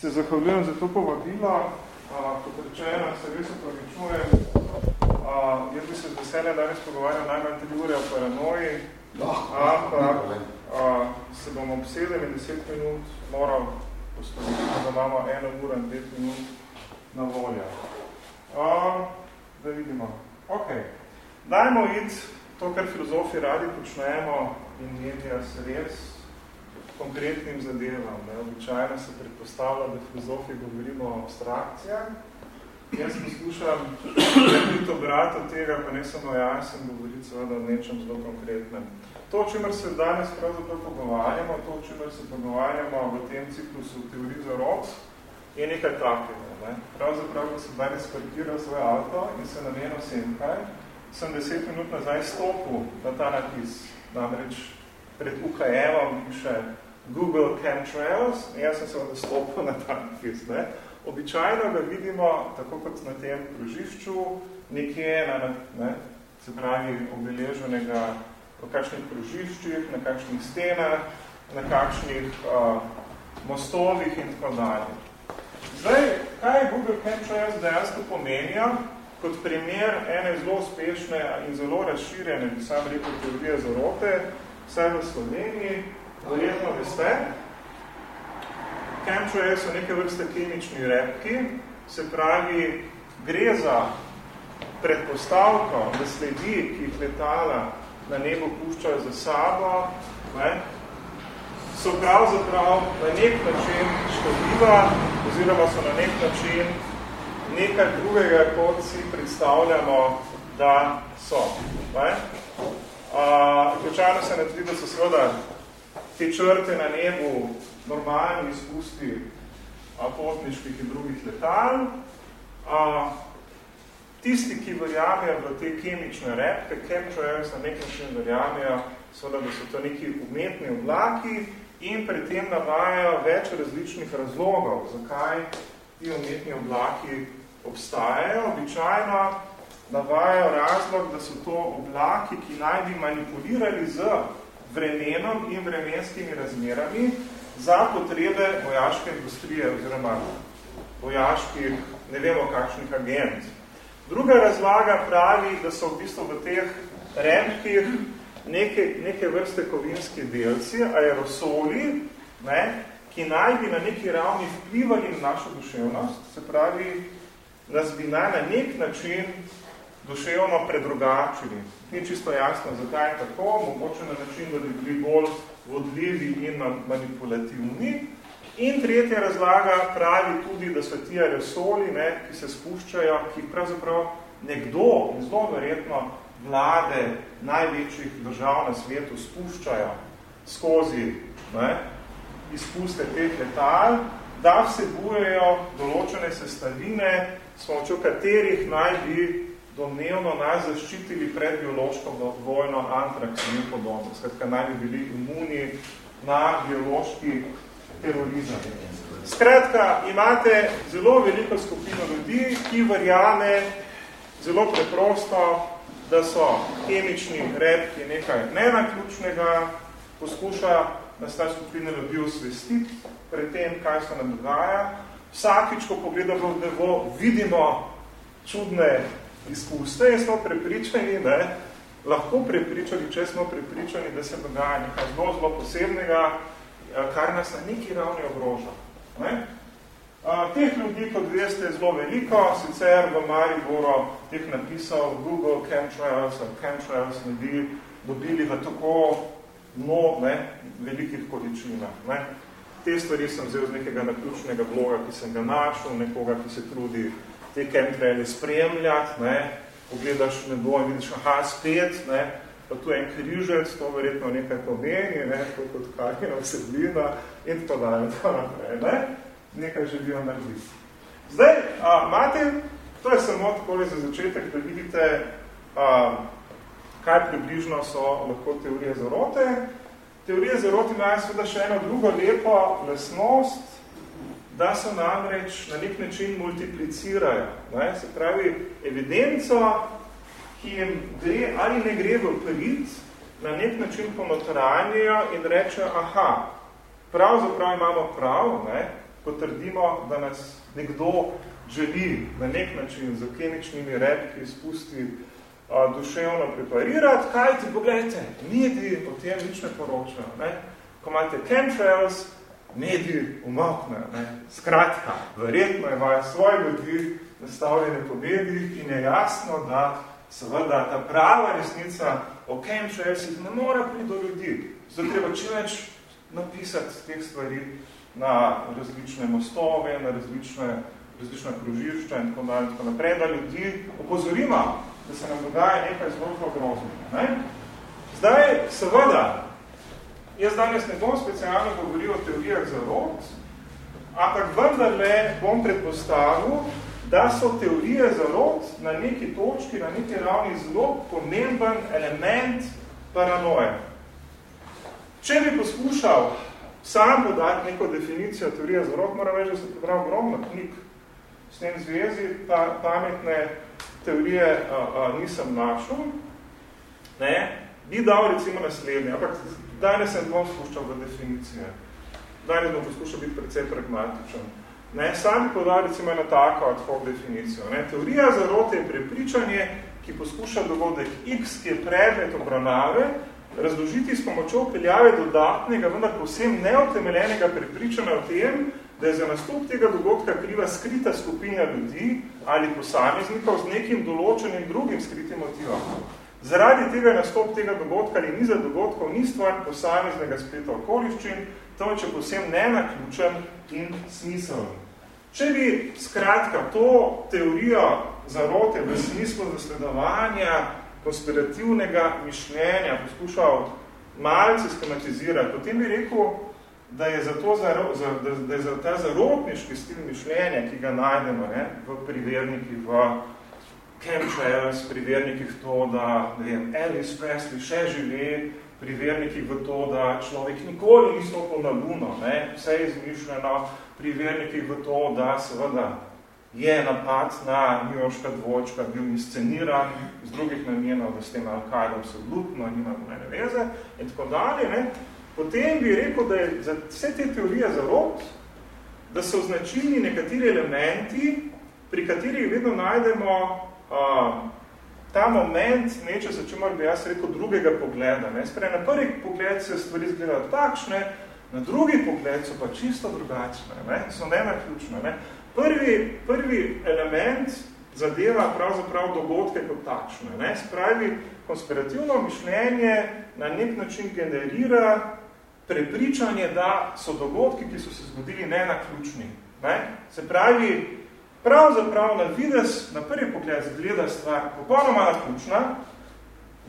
Se zahvaljujem za to povabilo. Kot rečeno, se res upravičujem. Jaz bi se z veseljem danes pogovarjal najmanj tri ure o paranoji, ampak se bom ob 7 in 10 minut moral postaviti, da imamo eno uro in 5 minut na voljo. Da vidimo. Ok. Dajmo iti to, kar filozofi radi počnemo in medija se res konkretnim zadevam. Ne. Običajno se predpostavlja, da filozofi govorimo o abstrakcijah. Jaz poslušam tudi obrat od tega, pa ne samo jaz, sem govoriti seveda o nečem zelo konkretnem. To, o čemer se danes pravzaprav pogovarjamo, to, o čemer se pogovarjamo v tem ciklusu v teoriji za rod, je nekaj takega. Ne. Pravzaprav, ko sem danes parkiral svoj avto in se namenil sem kaj, sem deset minut nazaj stopil na ta napis. Namreč pred UKM-om piše Google Chemtrails, jaz sem se odstopil na ta napis. Ne. Običajno ga vidimo, tako kot na tem krožišču, nekje na, ne, se pravi, obeleženega v kakšnih krožiščih, na kakšnih stenah, na kakšnih uh, mostovih in tako dalje. Zdaj, kaj Google Chemtrails dejansko pomenijo, kot primer ene zelo uspešne in zelo razširjene, bi sam rekel, teorije zarote, vse v Sloveniji, verjetno veste. Chemtrails so neke vrste kemični repki, se pravi, gre za predpostavko, da sledi, ki jih letala na nebo puščajo za sabo, ne, so pravzaprav na nek način škodljiva, oziroma so na nek način nekaj drugega, kot si predstavljamo, da so. Ne. Običajno se ne tudi, da so seveda te črte na nebu normalni izpusti potniških in drugih letal. A, tisti, ki verjamejo v te kemične repke, chemtrails na nek način verjamejo, seveda, da so to neki umetni oblaki in pri tem navajajo več različnih razlogov, zakaj ti umetni oblaki obstajajo. Običajno navajajo razlog, da so to oblaki, ki naj bi manipulirali z vremenom in vremenskimi razmerami za potrebe vojaške industrije oziroma vojaških, ne vemo kakšnih agent. Druga razlaga pravi, da so v bistvu v teh remkih neke, neke vrste kovinski delci, aerosoli, ne, ki naj bi na neki ravni vplivali na našo duševnost, se pravi, nas bi naj na nek način duševno predrugačili. Ni čisto jasno, zakaj je tako, mogoče na način, da bi bili bolj vodljivi in manipulativni. In tretja razlaga pravi tudi, da so ti aerosoli, ne, ki se spuščajo, ki pravzaprav nekdo, in zelo verjetno vlade največjih držav na svetu spuščajo skozi ne, izpuste teh letal, da vsebujejo določene sestavine, s pomočjo katerih naj bi domnevno nas zaščitili pred biološko vojno antraks in podobno. Skratka, naj bi bili imuni na biološki terorizem. Skratka, imate zelo veliko skupino ljudi, ki verjame zelo preprosto, da so kemični redki nekaj nenaključnega, poskuša nas ta skupina ljudi osvestiti pred tem, kaj se nam dogaja. Vsakič, ko pogledamo v nebo, vidimo čudne izpuste in smo prepričani, ne, lahko prepričali, če smo prepričani, da se dogaja nekaj zelo, zelo posebnega, eh, kar nas na neki ravni ogroža. Ne. A, teh ljudi, kot veste, je zelo veliko, sicer v Mariboru teh napisal Google Chemtrails, Chemtrails ne bi dobili v tako no, ne, velikih količinah. Ne. Te stvari sem vzel z nekega naključnega bloga, ki sem ga našel, nekoga, ki se trudi te chemtraili spremljati, ne, pogledaš nebo in vidiš, aha, spet, ne, pa tu en križec, to verjetno nekaj pomeni, ne, to kot kakina vsebina in tako dalje, tako naprej, ne, nekaj želijo narediti. Zdaj, a, imate, to je samo takole za začetek, da vidite, a, kaj približno so lahko teorije zarote. Teorije zarote imajo seveda še eno drugo lepo lesnost, da se namreč na nek način multiplicirajo. Ne? Se pravi, evidenco, ki jim gre ali ne gre v prid, na nek način ponotranjajo in reče, aha, pravzaprav imamo prav, ne? potrdimo, da nas nekdo želi na nek način z kemičnimi repki spusti a, duševno preparirati, kaj ti, pogledajte, mediji o tem nič ne poročajo. Ne? Ko imate chemtrails, mediji umoknejo. Skratka, verjetno imajo svoje ljudi nastavljene po medijih in je jasno, da seveda ta prava resnica o chemtrailsih ne mora priti do ljudi. Zato treba čim več napisati teh stvari na različne mostove, na različne, različne krožišča in tako, dalje, tako naprej, da ljudi opozorimo, da se nam dogaja nekaj zelo groznega. Ne? Zdaj, seveda, jaz danes ne bom specialno govoril o teorijah zarod, ampak vendarle bom predpostavil, da so teorije zarod na neki točki, na neki ravni zelo pomemben element paranoje. Če bi poskušal sam podati neko definicijo teorije zarod, moram reči, da sem prebral ogromno knjig s tem zvezi, pa pametne teorije a, a, nisem našel. Ne? Bi dal recimo naslednje, ampak danes sem bom spuščal v definicije. Danes bom poskušal biti precej pragmatičen. Ne? Sam bi podal recimo eno tako ad hoc definicijo. Ne? Teorija zarote je prepričanje, ki poskuša dogodek X, ki je predmet obravnave, razložiti s pomočjo peljave dodatnega, vendar povsem neotemeljenega prepričanja o tem, da je za nastop tega dogodka kriva skrita skupina ljudi ali posameznikov z nekim določenim drugim skritim motivom. Zaradi tega nastop tega dogodka ali niza dogodkov ni stvar posameznega spleta okoliščin, to je povsem nenaključen in smisel. Če bi skratka to teorijo zarote v smislu zasledovanja konspirativnega mišljenja poskušal malce schematizirati, potem bi rekel, da je za, to, za, da, da je za ta zarotniški stil mišljenja, ki ga najdemo ne, v privernikih, v chemtrails, privernikih to, da ne vem, Elvis Presley še živi, privernikih v to, da človek nikoli ni stopil na luno, ne, vse je izmišljeno, privernikih v to, da seveda je napad na njoška dvočka bil insceniran z drugih namenov, da s tem Al-Qaeda absolutno nima nobene veze in tako dalje. Ne potem bi rekel, da je za vse te teorije zarod, da so značilni nekateri elementi, pri katerih vedno najdemo uh, ta moment neče, za čemer bi jaz rekel drugega pogleda. Ne? Sprej, na prvi pogled se stvari izgledajo takšne, na drugi pogled so pa čisto drugačne, ne? so nenaključne. Ne? Prvi, prvi element zadeva pravzaprav dogodke kot takšne. Ne? Spravi, konspirativno mišljenje na nek način generira prepričanje, da so dogodki, ki so se zgodili, nenaključni. Ne? Se pravi, pravzaprav na vides, na prvi pogled zgleda stvar popolnoma naključna,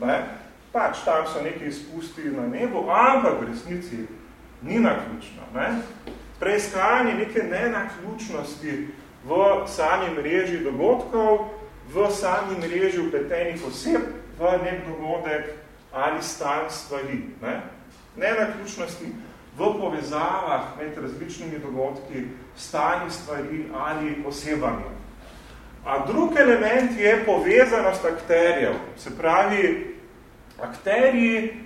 ne? pač tam so neki izpusti na nebu, ampak v resnici ni naključna. Ne? Preiskanje neke nenaključnosti v sami mreži dogodkov, v sami mreži upletenih oseb, v nek dogodek ali stan stvari. Ne? nenaključnosti v povezavah med različnimi dogodki, stanji stvari ali osebami. A drug element je povezanost akterjev. Se pravi, akterji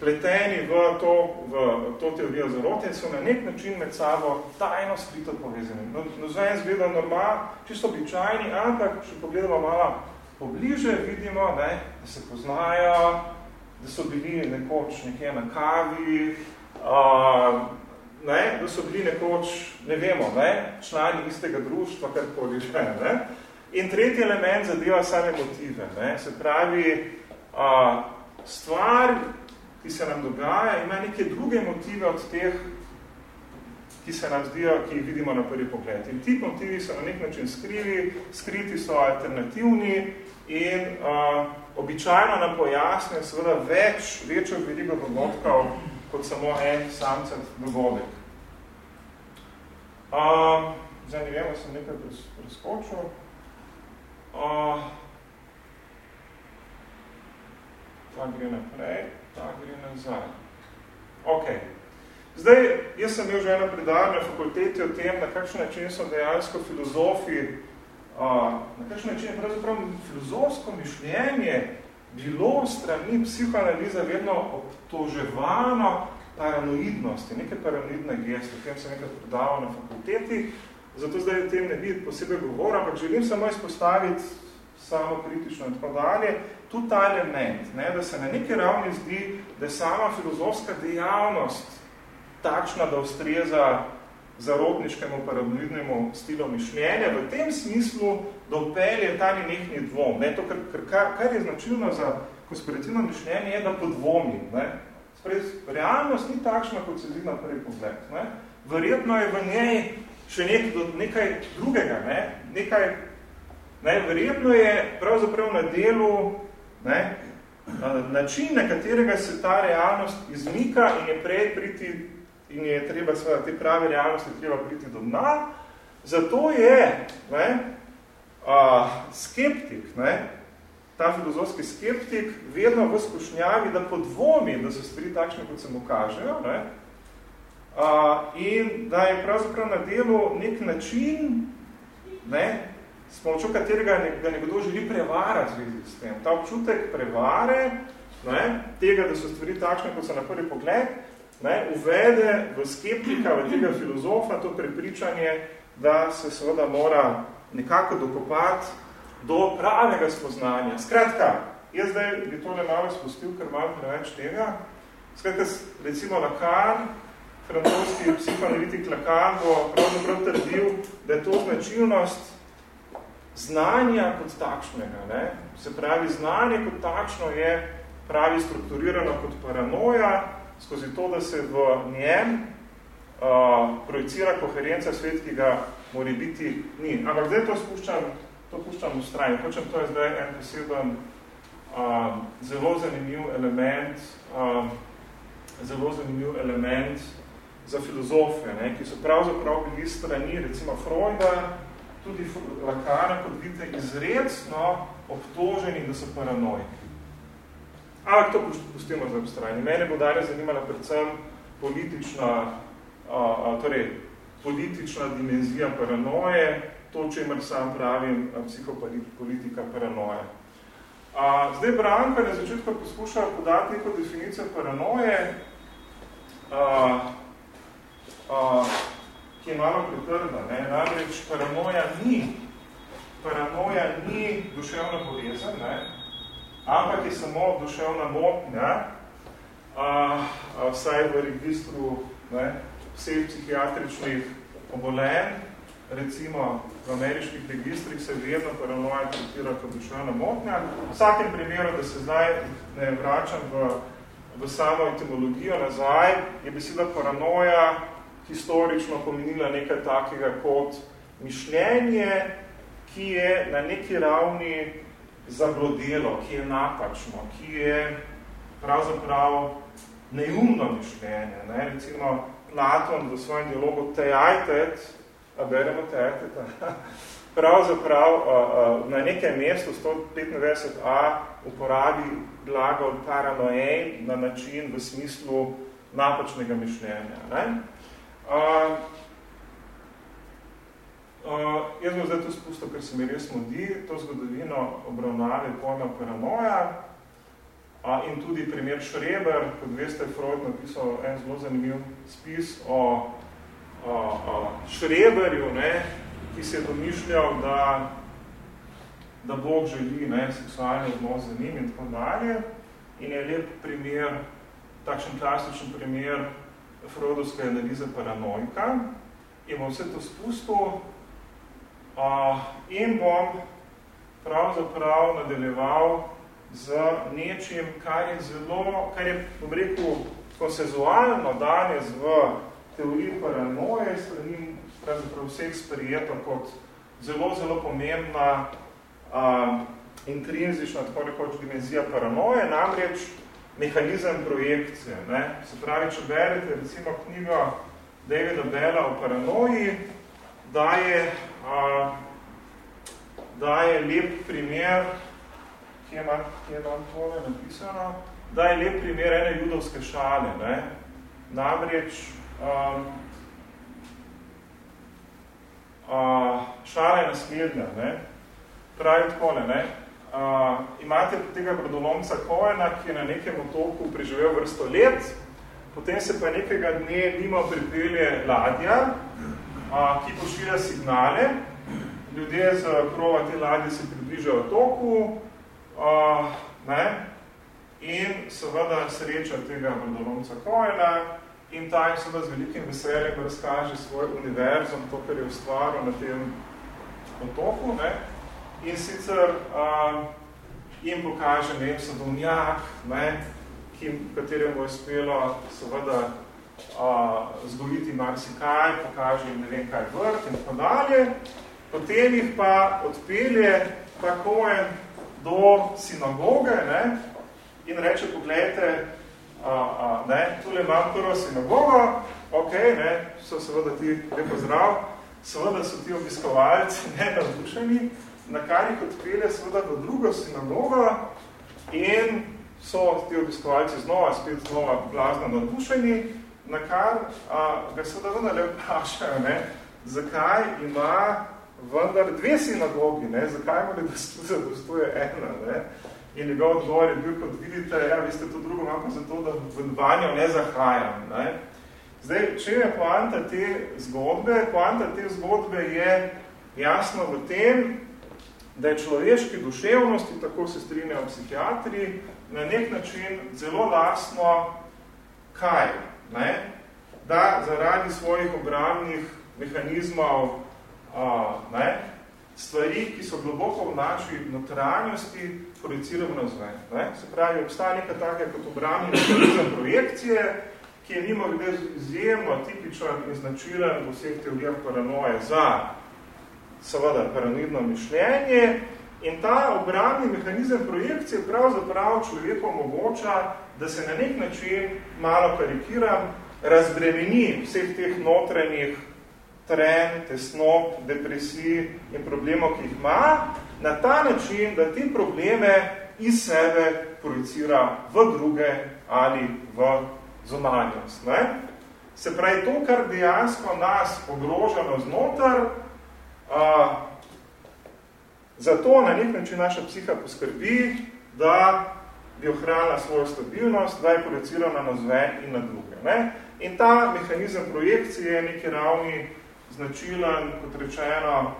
pleteni v to, v to teorijo zarote so na nek način med sabo tajno skrito povezani. No, no zdaj zgleda normal, čisto običajni, ampak če pogledamo malo pobliže, vidimo, ne, da se poznajo, da so bili nekoč nekje na kavi, uh, ne, da so bili nekoč, ne vemo, ne, člani istega društva, kar že, ne. In tretji element zadeva same motive. Ne. Se pravi, uh, stvar, ki se nam dogaja, ima neke druge motive od teh, ki se nam zdijo, ki jih vidimo na prvi pogled. In ti motivi so na nek način skrivi, skriti so alternativni in uh, običajno nam pojasnijo seveda več, večjo veliko dogodkov, kot samo en samcet dogodek. Uh, zdaj ne vem, sem nekaj preskočil. Uh, ta gre naprej, ta gre nazaj. Ok. Zdaj, jaz sem imel že eno predavanje na fakulteti o tem, na kakšen način so dejansko filozofi na kakšen način je pravzaprav filozofsko mišljenje bilo strani psihoanalize vedno obtoževano paranoidnosti, neke paranoidne geste, o tem sem nekaj predaval na fakulteti, zato zdaj o tem ne bi posebej govora, ampak želim samo izpostaviti samo kritično in tako dalje, tudi ta element, ne, da se na neki ravni zdi, da je sama filozofska dejavnost takšna, da ustreza zarodniškemu paranoidnemu stilu mišljenja, v tem smislu, da upelje ta nekni dvom. Ne, to, kar, kar, kar je značilno za konspirativno mišljenje, je, da podvomi. Sprej, realnost ni takšna, kot se zdi na prvi pogled. Ne. Verjetno je v njej še nek, nekaj drugega, ne. nekaj, ne. verjetno je pravzaprav na delu ne, način, na katerega se ta realnost izmika in je prej priti in je treba seveda te prave realnosti treba priti do dna. Zato je ne, a, skeptik, ne, ta filozofski skeptik, vedno v skušnjavi, da podvomi, da so stvari takšne, kot se mu kažejo, ne, a, in da je pravzaprav na delu nek način, ne, s pomočjo katerega ga nekdo želi prevarati z s tem. Ta občutek prevare, ne, tega, da so stvari takšne, kot so na prvi pogled, ne, uvede v skeptika, v tega filozofa to prepričanje, da se seveda mora nekako dokopati do pravega spoznanja. Skratka, jaz zdaj bi tole malo spustil, ker malo preveč tega. Skratka, recimo Lacan, francoski psihoanalitik Lacan bo pravzaprav trdil, da je to značilnost znanja kot takšnega. Ne? Se pravi, znanje kot takšno je pravi strukturirano kot paranoja, skozi to, da se v njem uh, projicira koherenca svet, ki ga mora biti ni. Ampak zdaj to spuščam, to puščam v strani. Hočem, to je zdaj en poseben uh, zelo zanimiv element, uh, zelo zanimiv element za filozofe, ne, ki so pravzaprav bili strani, recimo Freuda, tudi Lacana, kot vidite, izredno obtoženi, da so paranojki. Ampak to pustimo za strani. Mene bo dalje zanimala predvsem politična, a, a, torej, politična dimenzija paranoje, to, če imer sam pravim psihopolitika paranoje. A, zdaj Branka na začetku poskuša podati neko definicijo paranoje, a, a, ki je malo pretrda. Ne? Namreč paranoja ni, paranoja ni duševna bolezen, ne? ampak je samo duševna motnja, a, a, vsaj v registru ne, vseh psihiatričnih obolenj, recimo v ameriških registrih se vedno paranoja tretira kot duševna motnja. V vsakem primeru, da se zdaj ne vračam v, v samo etimologijo nazaj, je beseda paranoja historično pomenila nekaj takega kot mišljenje, ki je na neki ravni zablodelo, ki je napačno, ki je pravzaprav neumno mišljenje. Ne? Recimo Platon v svojem dialogu Teajtet, a beremo Teajteta, pravzaprav na nekem mestu 195a uporabi glagol paranoej na način v smislu napačnega mišljenja. Ne? A, Uh, jaz bom zdaj to spustil, ker se mi res modi, to zgodovino obravnave pojma paranoja uh, in tudi primer Šreber, kot veste, Freud napisal en zelo zanimiv spis o uh, uh, Šreberju, ne, ki se je domišljal, da, da Bog želi ne, seksualni odnos z njim in tako dalje. In je lep primer, takšen klasičen primer Freudovske analize paranojka. In bom vse to spustil, Uh, in bom pravzaprav nadaljeval z nečim, kar je zelo, kar je, bom rekel, konsenzualno danes v teoriji paranoje, strani pravzaprav vseh sprijeto kot zelo, zelo pomembna uh, intrinzična, tako rekoč, dimenzija paranoje, namreč mehanizem projekcije. Ne? Se pravi, če berete recimo knjigo Davida Bella o paranoji, daje da je lep primer, kje imam, kje imam tole napisano, da je lep primer ene judovske šale. Ne? Namreč um, uh, šala je naslednja. Ne? Pravi takole, ne? Uh, imate tega brodolomca Koena, ki je na nekem otoku preživel vrsto let, potem se pa nekega dne mimo pripelje ladja, a, ki pošilja signale, ljudje z krova te ladje se približajo toku, a, ne, in seveda sreča tega vrdolomca Koena in ta jim seveda z velikim veseljem razkaže svoj univerzum, to, kar je ustvaril na tem otoku, ne, in sicer a, jim pokaže, ne vem, sadovnjak, ne, ki, kateremu je uspelo seveda zgojiti marsikaj, pokaže jim ne vem kaj vrt in tako dalje. Potem jih pa odpelje tako en do sinagoge ne, in reče, pogledajte, a, a, ne, tule imam prvo sinagogo, ok, ne, so seveda ti lepo zdrav, seveda so ti obiskovalci ne navdušeni, na kar jih odpelje seveda v drugo sinagogo in so ti obiskovalci znova, spet znova blazno nadušeni, na kar a, ga seveda vendar le vprašajo, ne, zakaj ima vendar dve sinagogi, ne, zakaj mu ne zadostuje ena. Ne. In njegov odgovor je bil, kot vidite, ja, vi ste to drugo, imam zato, da v vanjo ne zahajam. Ne. Zdaj, če je poanta te zgodbe, poanta te zgodbe je jasno v tem, da je človeški duševnosti, tako se strinjajo psihiatri, na nek način zelo lasno kaj? Ne? Da zaradi svojih obramnih mehanizmov a, ne? stvari, ki so globoko v naši notranjosti, projiciramo na zven. Ne? Se pravi, obstaja nekaj take kot obramni mehanizem projekcije, ki je nimo glede izjemno tipičen in značilen v vseh teorijah paranoje za seveda paranoidno mišljenje, In ta obramni mehanizem projekcije pravzaprav človeku omogoča, da se na nek način, malo karikiram, razbremeni vseh teh notranjih tren, tesnot, depresij in problemov, ki jih ima, na ta način, da te probleme iz sebe projicira v druge ali v zunanjost. Ne? Se pravi, to, kar dejansko nas ogrožano znotar, uh, Zato na nek način naša psiha poskrbi, da bi ohranila svojo stabilnost, da je projecirana na zven in na druge. Ne? In ta mehanizem projekcije je neki ravni značilen, kot rečeno,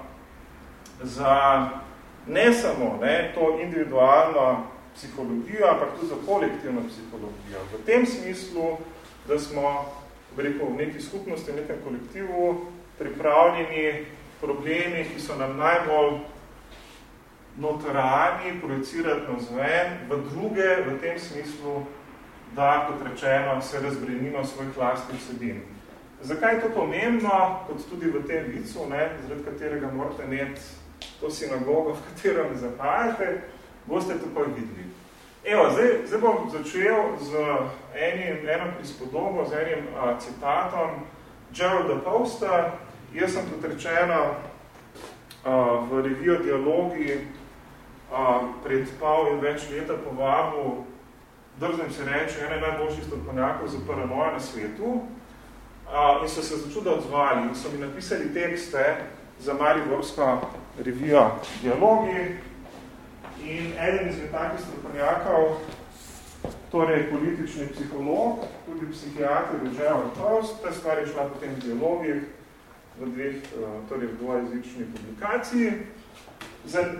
za ne samo ne, to individualno psihologijo, ampak tudi za kolektivno psihologijo. V tem smislu, da smo rekel, v neki skupnosti, v nekem kolektivu pripravljeni problemi, ki so nam najbolj notranji projicirati na zven, v druge, v tem smislu, da, kot rečeno, se razbrenimo svojih lastnih vsebin. Zakaj je to pomembno, kot tudi v tem vicu, ne, zaradi katerega morate imeti to sinagogo, v katero mi zapajate, boste takoj videli. Evo, zdaj, zdaj bom začel z enim, eno prispodobo, z enim a, citatom Geralda Posta. Jaz sem kot rečeno a, v revijo Dialogi pred pol in več leta povabil, drznem se reči, ene najboljših strokovnjakov za paranojo na svetu a, in so se začuda odzvali in so mi napisali tekste za Mariborsko revijo Dialogi. In eden izmed takih strokovnjakov, torej politični psiholog, tudi psihiatr, Roger Tost, ta stvar je šla potem v dialogih v dveh, torej v dvojezični publikaciji,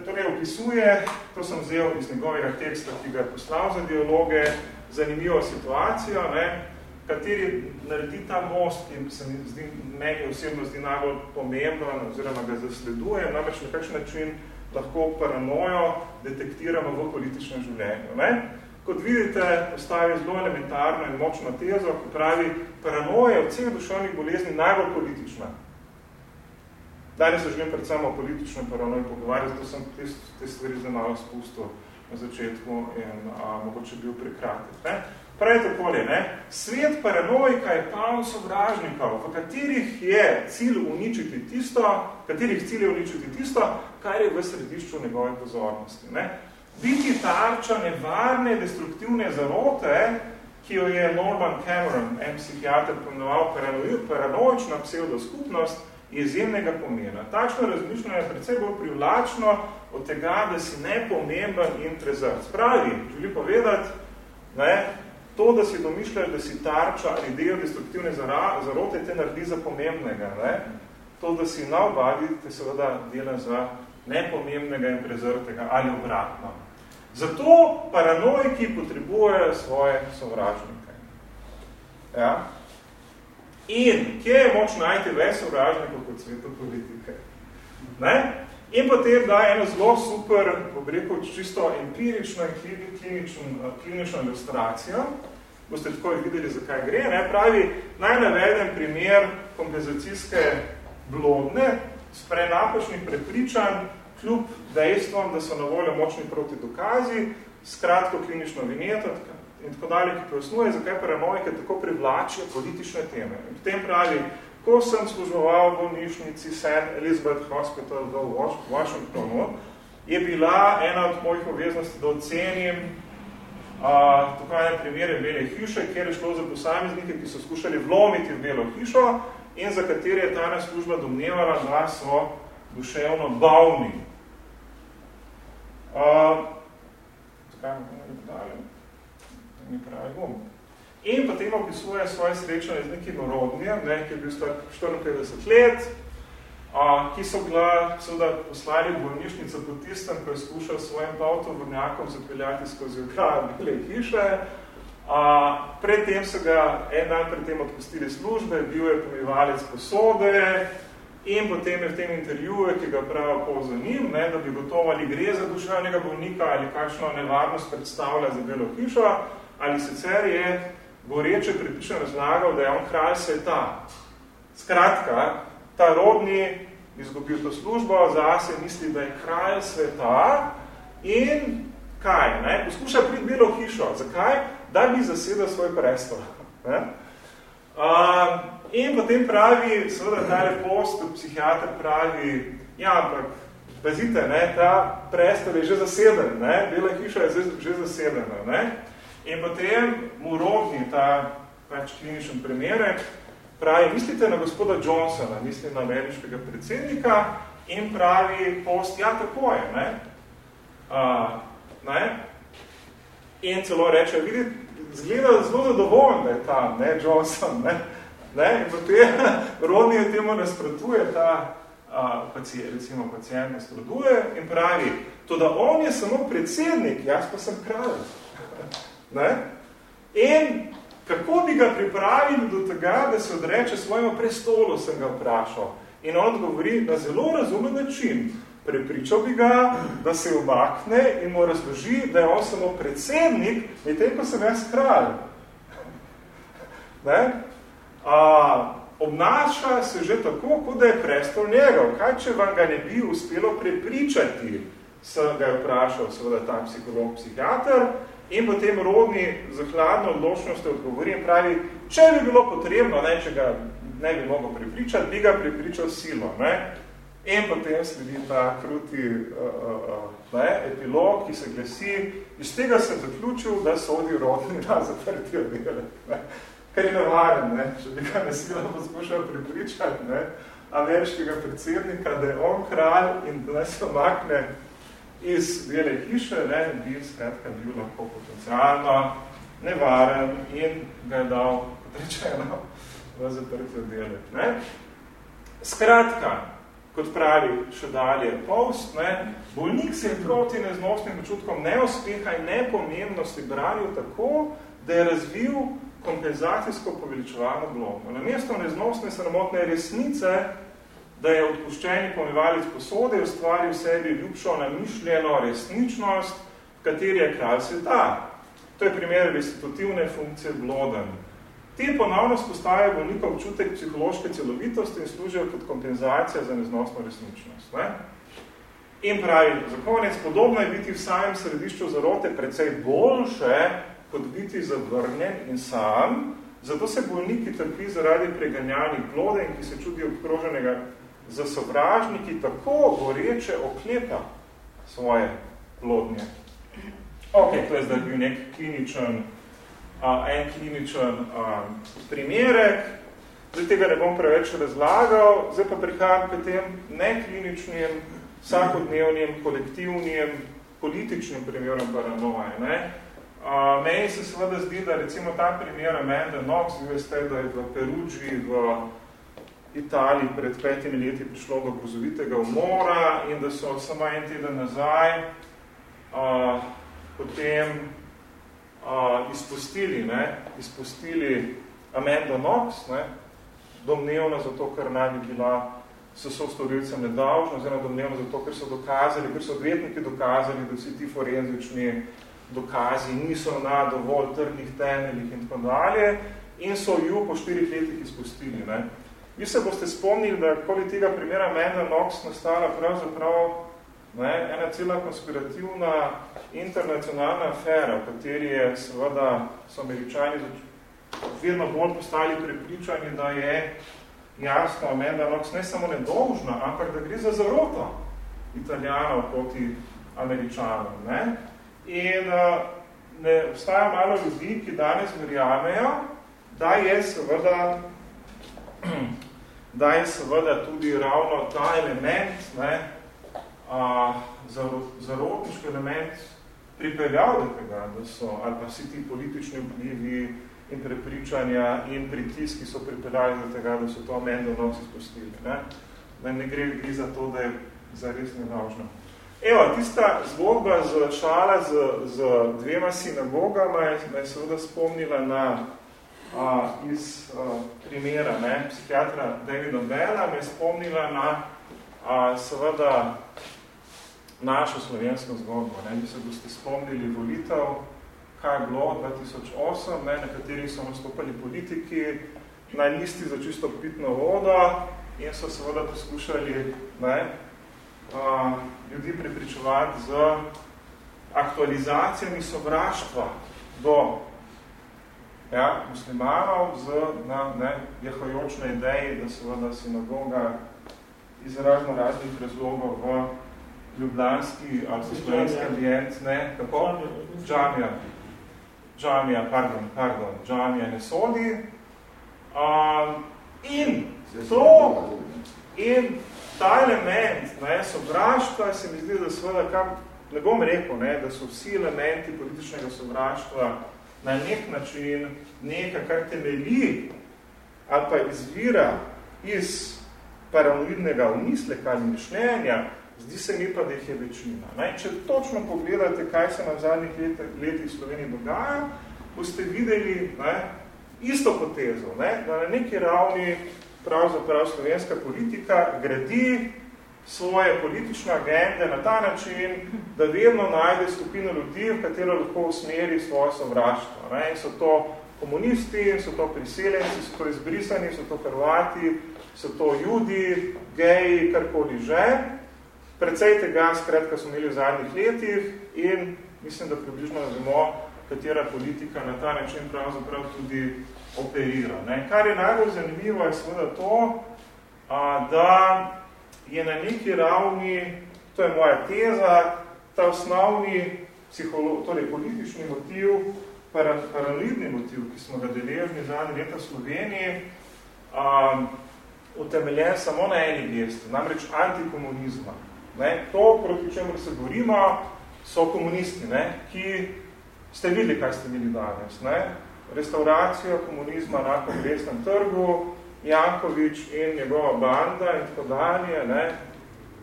torej opisuje, to sem vzel iz njegovega teksta, ki ga je poslal za dialoge, zanimivo situacijo, ne, kateri naredi ta most, ki se mi zdi, meni osebno zdi najbolj pomembno, oziroma ga zasleduje, namreč na kakšen način lahko paranojo detektiramo v političnem življenju. Ne. Kot vidite, postavi zelo elementarno in močno tezo, ko pravi, paranoja je od vseh duševnih bolezni najbolj politična. Danes se želim predvsem o političnem paranoji pogovarjati, zato sem te, te stvari za malo spustil na začetku in a, mogoče bil prekratek. Ne? Pravi takole, ne? svet paranojika je poln sovražnikov, v katerih je cilj uničiti tisto, katerih cilj je uničiti tisto, kar je v središču njegove pozornosti. Ne? Biti tarča nevarne, destruktivne zarote, ki jo je Norman Cameron, en psihiater, pomenoval paranoična pseudoskupnost, izjemnega pomena. Takšno razmišljanje je predvsej bolj privlačno od tega, da si nepomemben in trezar. Spravi, želi povedati, ne, to, da si domišljaš, da si tarča ali del destruktivne zarote, te naredi za pomembnega. Ne? To, da si na obadi, te seveda dela za nepomembnega in prezrtega ali obratno. Zato paranojiki potrebujejo svoje sovražnike. Ja? In kje je moč najti več sovražnikov kot sveto politike? Ne? In potem da eno zelo super, rekel, čisto empirično in klinično, klinično ilustracijo. Boste tako videli, zakaj gre. Ne? Pravi, naj navedem primer kompenzacijske blodne s prenapačnih prepričanj, kljub dejstvom, da so na voljo močni proti dokazi, s kratko klinično vinjeto, in tako dalje, ki pojasnuje, zakaj paranojike tako privlačijo politične teme. In potem pravi, ko sem služoval v bolnišnici St. Elizabeth Hospital v Washingtonu, je bila ena od mojih obveznosti, da ocenim uh, ene primere bele hiše, kjer je šlo za posameznike, ki so skušali vlomiti v belo hišo in za katere je ta služba domnevala, da so duševno bavni. Uh, zakaj ne dalje? ni pravi gum. In potem opisuje svoje srečanje z nekim orodnjem, ne, ki je bil star 54 let, a, ki so ga seveda poslali v bolnišnico po tistem, ko je skušal svojim avtovrnjakom zapeljati skozi okraj bile hiše. A, predtem so ga en dan predtem odpustili službe, bil je pomivalec posode in potem je v tem intervjuju, ki ga pravi po za njim, ne, da bi gotovo ali gre za duševnega bolnika ali kakšno nevarnost predstavlja za belo hišo, ali sicer je goreče pripišen razlagal, da je on kralj sveta. Skratka, ta rodni izgubil to službo, zase misli, da je kralj sveta in kaj? Ne? Poskuša priti bilo hišo. Zakaj? Da bi zasedal svoj prestol. Ne? Uh, in potem pravi, seveda ta post, psihiater pravi, ja, ampak pazite, ne, ta prestol je že zaseden, ne? bela hiša je že zasedena. Ne? In potem mu rodni ta pač kliničen primerek, pravi, mislite na gospoda Johnsona, misli na ameriškega predsednika in pravi post, ja, tako je, ne? Uh, ne? In celo reče, vidi, zgleda zelo zadovoljen, da je tam, ne, Johnson, ne? ne? In potem rodni je temu nasprotuje ta uh, pacijent, recimo pacijent nasprotuje in pravi, to da on je samo predsednik, jaz pa sem kralj. Ne? In kako bi ga pripravili do tega, da se odreče svojemu prestolu, sem ga vprašal. In on odgovori na zelo razumen način. Prepričal bi ga, da se umakne in mu razloži, da je on samo predsednik, medtem ko sem jaz kralj. Ne? A, obnaša se že tako, kot da je prestol njegov. Kaj, če vam ga ne bi uspelo prepričati, sem ga vprašal, seveda tam psiholog, psihiater, In potem rodni z hladno odločnostjo odgovori in pravi, če bi bilo potrebno, ne, če ga ne bi mogel pripričati, bi ga pripričal silo. Ne? In potem sledi ta kruti uh, uh, ne, epilog, ki se glasi, iz tega sem zaključil, da sodi rodni na zaprti oddelek. Ker je nevaren, ne? če bi ga nesilo poskušal pripričati, ne? ameriškega predsednika, da je on kralj in da se omakne iz bele hiše, ne, bi skratka bil lahko potencialno nevaren in ga je dal, kot rečeno, v zaprti oddelek. Ne. Skratka, kot pravi še dalje post, ne, bolnik se je proti neznosnim počutkom neuspeha in nepomembnosti branil tako, da je razvil kompenzacijsko poveličevalno blogo. Na mesto neznosne sramotne resnice da je odpuščeni pomivalec posode ustvaril v sebi ljubšo namišljeno resničnost, v kateri je kralj sveta. To je primer restitutivne funkcije bloden. Te ponovno spostajajo bolnika občutek psihološke celovitosti in služijo kot kompenzacija za neznosno resničnost. Ne? In pravi, za konec, podobno je biti v samem središču zarote precej boljše, kot biti zavrnjen in sam, zato se bolniki trpi zaradi preganjanih bloden, ki se čudi obkroženega za sovražniki tako goreče oklepa svoje plodnje. Ok, to je zdaj bil nek kliničen, uh, en kliničen um, primerek, zdaj tega ne bom preveč razlagal, zdaj pa prihajam k tem nekliničnim, vsakodnevnim, kolektivnim, političnim primerom paranoje. Ne? Uh, meni se seveda zdi, da recimo ta primer Amanda Knox, vi veste, da je v Perugi v Italiji pred petimi leti prišlo do grozovitega umora in da so samo en teden nazaj uh, potem uh, izpustili, ne, izpustili Amanda Knox, ne, domnevno zato, ker naj bi bila so so storilcem nedavžno, oziroma domnevno zato, ker so dokazali, ker so odvetniki dokazali, da vsi ti forenzični dokazi niso na dovolj trdnih temeljih in tako dalje, in so ju po štirih letih izpustili. Ne. Vi se boste spomnili, da koli tega primera Amanda Knox nastala pravzaprav ne, ena cela konspirativna internacionalna afera, v kateri je seveda so američani vedno bolj postali prepričani, da je jasno Amanda Knox ne samo nedolžna, ampak da gre za zaroto italijanov proti američanom. Ne? In ne, obstaja malo ljudi, ki danes verjamejo, da je seveda da je seveda tudi ravno ta element, ne, a, zarotniški element pripeljal do tega, da so, ali pa vsi ti politični vplivi in prepričanja in pritiski so pripeljali do tega, da so to Amendo noci spustili. Ne, ne, ne gre, gre za to, da je zares nedavžno. Evo, tista zgodba z šala z, z dvema sinagogama je me seveda spomnila na a, iz a, primera ne, psihiatra Davida Bella, me spomnila na a, seveda našo slovensko zgodbo. Ne, bi se boste spomnili volitev, kaj je bilo 2008, ne, na kateri so nastopali politiki na listi za čisto pitno vodo in so seveda poskušali ne, a, ljudi prepričevati z aktualizacijami sovraštva do ja, muslimanov z na, ne, jehojočne ideji, da seveda sinagoga iz razno raznih razlogov v ljubljanski ali slovenski ambient, ne, kako? Džamija. Džamija, pardon, pardon, džamija ne sodi. Um, in to, in ta element, ne, sovraštva, se mi zdi, da seveda, kam, ne bom rekel, ne, da so vsi elementi političnega sovraštva na nek način nekaj, kar temelji ali pa izvira iz paranoidnega umisleka ali mišljenja, zdi se mi pa, da jih je večina. Ne? Če točno pogledate, kaj se na zadnjih letih, letih v Sloveniji dogaja, boste videli ne, isto potezo, ne? da na neki ravni pravzaprav slovenska politika gradi svoje politične agende na ta način, da vedno najde skupino ljudi, v katero lahko usmeri svoje sovraštvo. Ne? In so to komunisti, so to priseljenci, so to izbrisani, so to Hrvati, so to judi, geji, karkoli že. Precej tega skratka smo imeli v zadnjih letih in mislim, da približno vemo, katera politika na ta način pravzaprav tudi operira. Ne? Kar je najbolj zanimivo je seveda to, a, da je na neki ravni, to je moja teza, ta osnovni torej politični motiv, paranoidni motiv, ki smo ga deležni zadnje leta v Sloveniji, um, utemeljen samo na eni gesti, namreč antikomunizma. Ne? To, proti čemer se borimo, so komunisti, ne? ki ste videli, kaj ste bili danes. Ne? Restauracijo komunizma na kongresnem trgu, Jankovič in njegova banda in tako dalje, ne,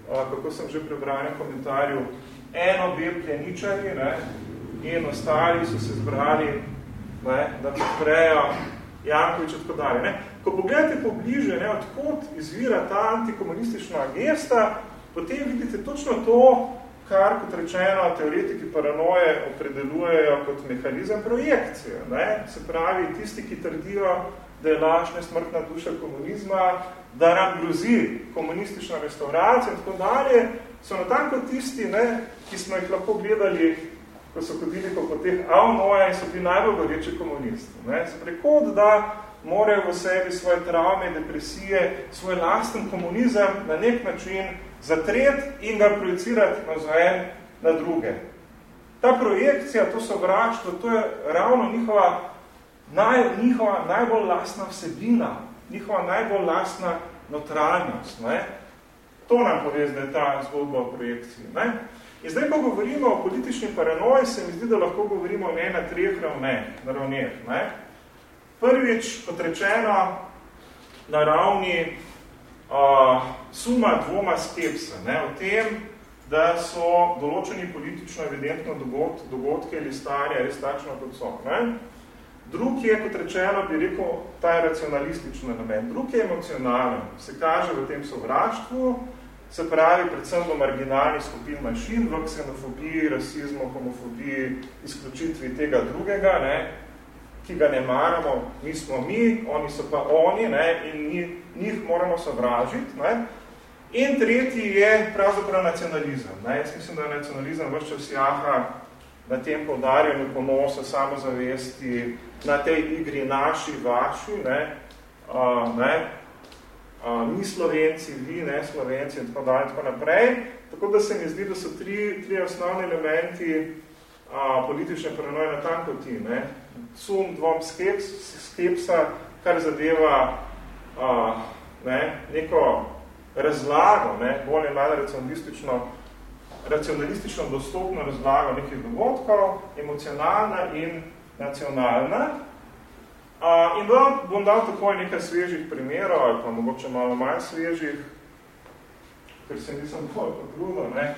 kako sem že prebral v komentarju, eno bil pljeničari ne, in ostali so se zbrali, ne, da podprejo Jankovič in tako dalje. Ne. Ko pogledate pobliže, ne, odkot izvira ta antikomunistična gesta, potem vidite točno to, kar, kot rečeno, teoretiki paranoje opredelujejo kot mehanizem projekcije. Ne. Se pravi, tisti, ki trdijo, da je laž nesmrtna duša komunizma, da nam grozi komunistična restauracija in tako dalje, so natanko tisti, ne, ki smo jih lahko gledali, ko so hodili po teh avnoja in so bili najbolj goreči komunisti. Ne. Se prekod, da morajo v sebi svoje travme, depresije, svoj lasten komunizem na nek način zatret in ga projicirati nazvajen na druge. Ta projekcija, to sovraštvo, to je ravno njihova naj, njihova najbolj lastna vsebina, njihova najbolj lastna notranjost. Ne? To nam pove, da je ta zgodba o projekciji. Ne? In zdaj, ko govorimo o politični paranoji, se mi zdi, da lahko govorimo ne na treh ravneh. Na ravneh ne? Prvič, kot rečeno, na ravni uh, suma dvoma skepsa, ne? o tem, da so določeni politično evidentno dogod, dogodke ali stanje res takšno, kot so. Ne? Drug je, kot rečeno, bi rekel, ta racionalistični element. Drug je emocionalen, se kaže v tem sovraštvu, se pravi predvsem do marginalnih skupin manjšin, v ksenofobiji, rasizmu, homofobiji, izključitvi tega drugega, ne, ki ga ne maramo, mi smo mi, oni so pa oni ne, in njih moramo sovražiti. Ne. In tretji je pravzaprav nacionalizem. Ne. Jaz mislim, da je nacionalizem vse čas jaha na tem povdarjanju ponosa, samozavesti, na tej igri naši, vaši, ne, uh, ne, mi slovenci, vi, ne slovenci in tako dalje in tako naprej. Tako da se mi zdi, da so tri, tri osnovni elementi a, politične paranoje na tanko ti. Ne. Sum, dvom, skeps, skepsa, kar zadeva a, ne, neko razlago, ne, bolj in malo racionalistično, racionalistično dostopno razlago nekih dogodkov, emocionalna in nacionalna, Uh, in bom, bom dal takoj nekaj svežih primerov, ali pa mogoče malo manj svežih, ker se nisem bolj potrudil, ne.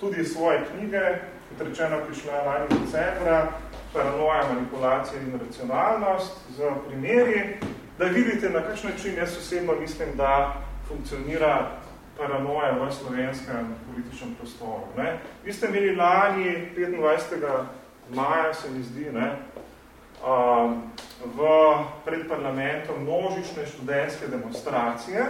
Tudi svoje knjige, kot rečeno, prišla lani decembra, paranoja, manipulacija in racionalnost z primeri, da vidite, na kakšen način jaz osebno mislim, da funkcionira paranoja v slovenskem političnem prostoru. Ne. Vi ste imeli lani 25. maja, se mi zdi, ne, v pred parlamentom množične študentske demonstracije,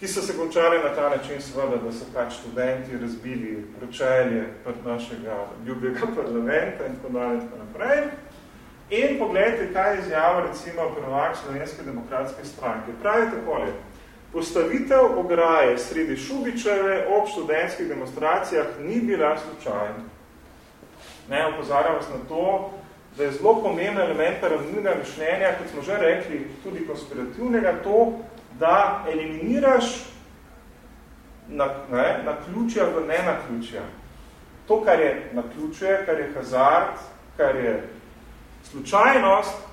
ki so se končali na ta način seveda, da so pač študenti razbili ročelje pred našega ljubega parlamenta in tako dalje in tako naprej. In pogledajte, kaj je izjava recimo prvak Slovenske demokratske stranke. Pravi takole, postavitev ograje sredi Šubičeve ob študentskih demonstracijah ni bila slučajna. Ne, opozarjam vas na to, da je zelo pomemben element paranoidnega mišljenja, kot smo že rekli, tudi konspirativnega, to, da eliminiraš na, ne, na ključja v ne na ključja. To, kar je na ključje, kar je hazard, kar je slučajnost,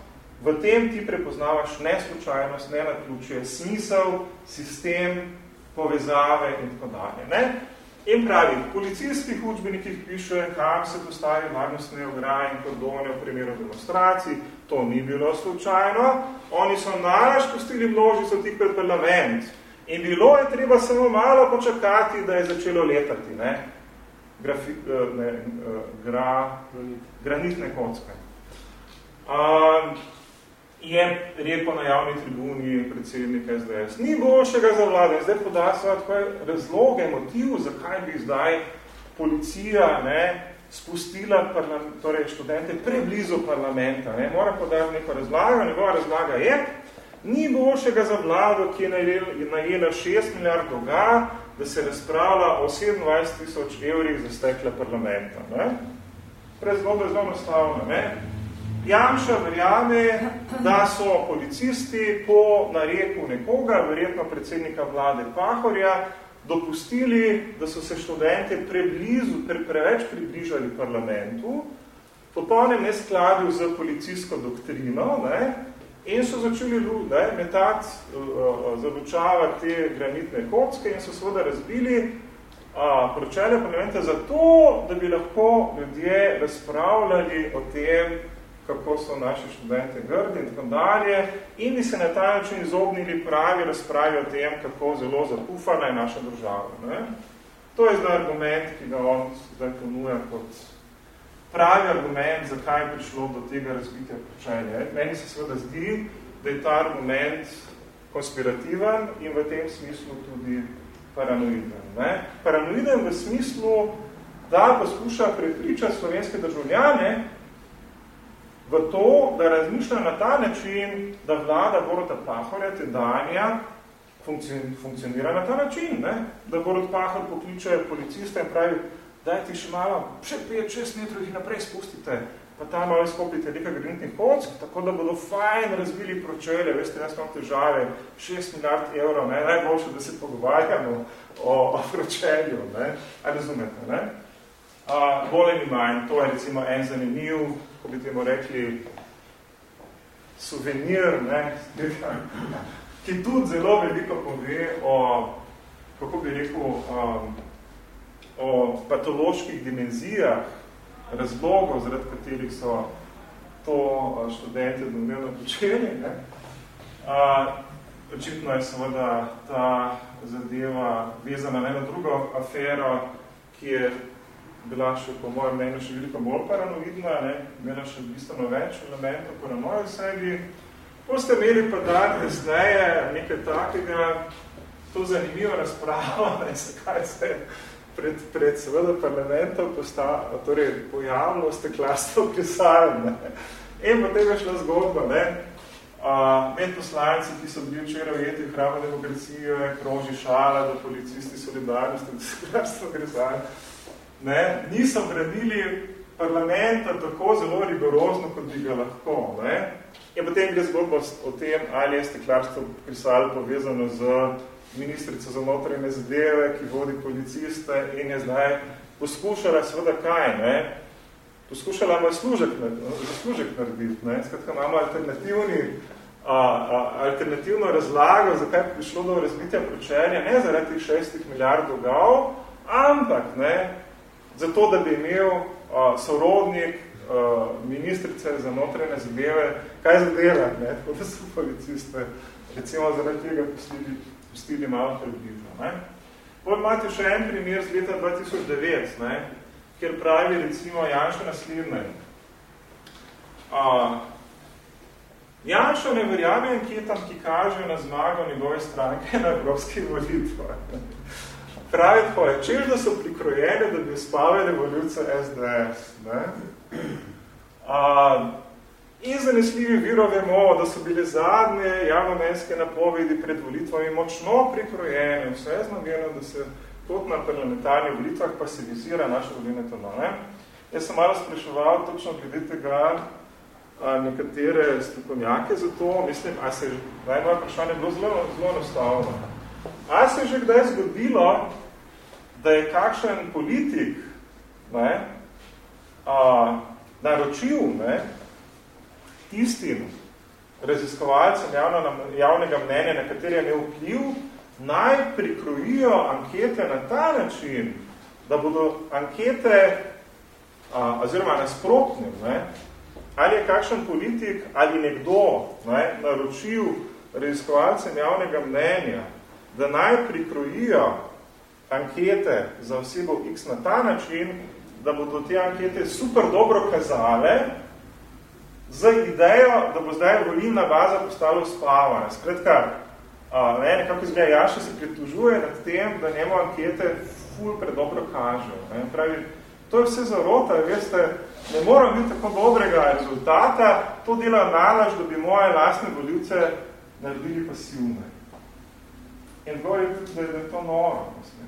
v tem ti prepoznavaš ne slučajnost, ne na ključje, smisel, sistem, povezave in tako dalje. Ne? In pravi, v policijskih učbenikih piše, kam se postavi varnostne ograje in kordone v primeru demonstracij. To ni bilo slučajno. Oni so nalaž pustili množico tik pred parlament. In bilo je treba samo malo počakati, da je začelo letati. Ne? Grafi, eh, ne, eh, gra, granitne kocke. Um, je rekel na javni tribuni predsednik SDS. Ni boljšega za vlade. Zdaj poda svoje razloge, motiv, zakaj bi zdaj policija ne, spustila torej študente preblizu parlamenta. Ne. Mora podati neko razlago. Njegova razlaga je, ni boljšega za vlado, ki je najela 6 milijard dolga, da se razpravlja o 27 tisoč evrih za stekle parlamenta. Ne. Prezgodno je zelo nastavno. Ne. Janša verjame, da so policisti po nareku nekoga, verjetno predsednika vlade Pahorja, dopustili, da so se študente preblizu, pre, preveč približali parlamentu, popolnem neskladju z policijsko doktrino, ne, in so začeli ne, metati, uh, zalučavati te granitne kocke in so seveda razbili uh, pročele parlamenta zato, da bi lahko ljudje razpravljali o tem, kako so naši študente grdi in tako dalje, in bi se na ta način izognili pravi razpravi o tem, kako zelo zapufana je naša država. Ne? To je zdaj argument, ki ga on zdaj ponuja kot pravi argument, zakaj je prišlo do tega razbitja pričanja. Meni se seveda zdi, da je ta argument konspirativen in v tem smislu tudi paranoiden. Ne? Paranoiden v smislu, da poskuša prepričati slovenske državljane, v to, da razmišlja na ta način, da vlada Borota Pahorja, tedanja, funkcionira na ta način, ne? da Borot Pahor pokliče policista in pravi, daj ti še malo, še 5-6 metrov jih naprej spustite, pa tam malo izkopite nekaj granitnih kock, tako da bodo fajn razvili pročelje, veste, jaz imam težave, 6 milijard evrov, najboljše, da se pogovarjamo o, o pročelju, ne, a razumete, ne. A, bolj in manj, to je recimo en zanimiv, ko bi temu rekli, suvenir, ne, ki tudi zelo veliko pove o, kako bi rekel, um, o patoloških dimenzijah razlogov, zaradi katerih so to študente domnevno počeli. Ne? A, očitno je seveda ta zadeva vezana na eno drugo afero, ki je bila še po mojem mnenju še veliko bolj paranoidna, ne? imela še bistveno več elementov po mojem sebi. To ste imeli pa dan kasneje nekaj takega, to zanimivo razpravo, zakaj se pred, pred seveda parlamentom torej pojavilo steklarstvo pisarne. In potem je šla zgodba, ne, uh, med poslanci, ki so bili včeraj ujeti v hramo demokracije, kroži šala, da policisti solidarnosti, da steklarstvo pisarne, ne, niso branili parlamenta tako zelo rigorozno, kot bi ga lahko. Ne. In potem gre zgodba o tem, ali je steklarstvo pisalo povezano z ministrica za notranje zadeve, ki vodi policiste in je zdaj poskušala seveda kaj, ne? Poskušala ima služek, služek narediti, ne? Skratka, imamo alternativni, a, a, alternativno razlago, zakaj je prišlo do razbitja pročenja, ne zaradi tih šestih milijard dolgov, ampak, ne, zato, da bi imel a, sorodnik a, ministrice za notranje zadeve, kaj zadeva, ne, tako da so policiste, recimo zaradi tega poslili pustili malo približno. Ne? Potem imate še en primer z leta 2009, ne? kjer pravi recimo Janša naslednje. Uh, Janša ne verjame anketam, ki kažejo na zmago njegove stranke na evropskih volitvah. Pravi tako je, češ da so prikrojeni, da bi uspavili revolucijo SDS. Ne? Uh, In zanesljivi viro vemo, da so bile zadnje javnomenske napovedi pred volitvami močno prikrojene, vse je znamljeno, da se tudi na parlamentarnih volitvah pasivizira naše volilne telo. Ne? Jaz sem malo spraševal točno glede tega a, nekatere strokovnjake za to, mislim, a se, naj moje vprašanje bilo zelo, zelo enostavno. A se je že kdaj zgodilo, da je kakšen politik ne, a, naročil ne, tistim raziskovalcem javno, javnega mnenja, na kateri je imel vpliv, naj prikrojijo ankete na ta način, da bodo ankete, a, oziroma nasprotnim, ne, ali je kakšen politik ali nekdo ne, naročil raziskovalcem javnega mnenja, da naj prikrojijo ankete za osebo X na ta način, da bodo te ankete super dobro kazale, z idejo, da bo zdaj volilna baza postala uspavana. Skratka, ne, nekako izgleda, Jaša se pritužuje nad tem, da njemu ankete ful predobro kažejo. Ne. Pravi, to je vse zarota, veste, ne moram biti tako dobrega rezultata, to dela nalaž, da bi moje lastne voljivce naredili pasivne. In govori tudi, da je to noro, mislim,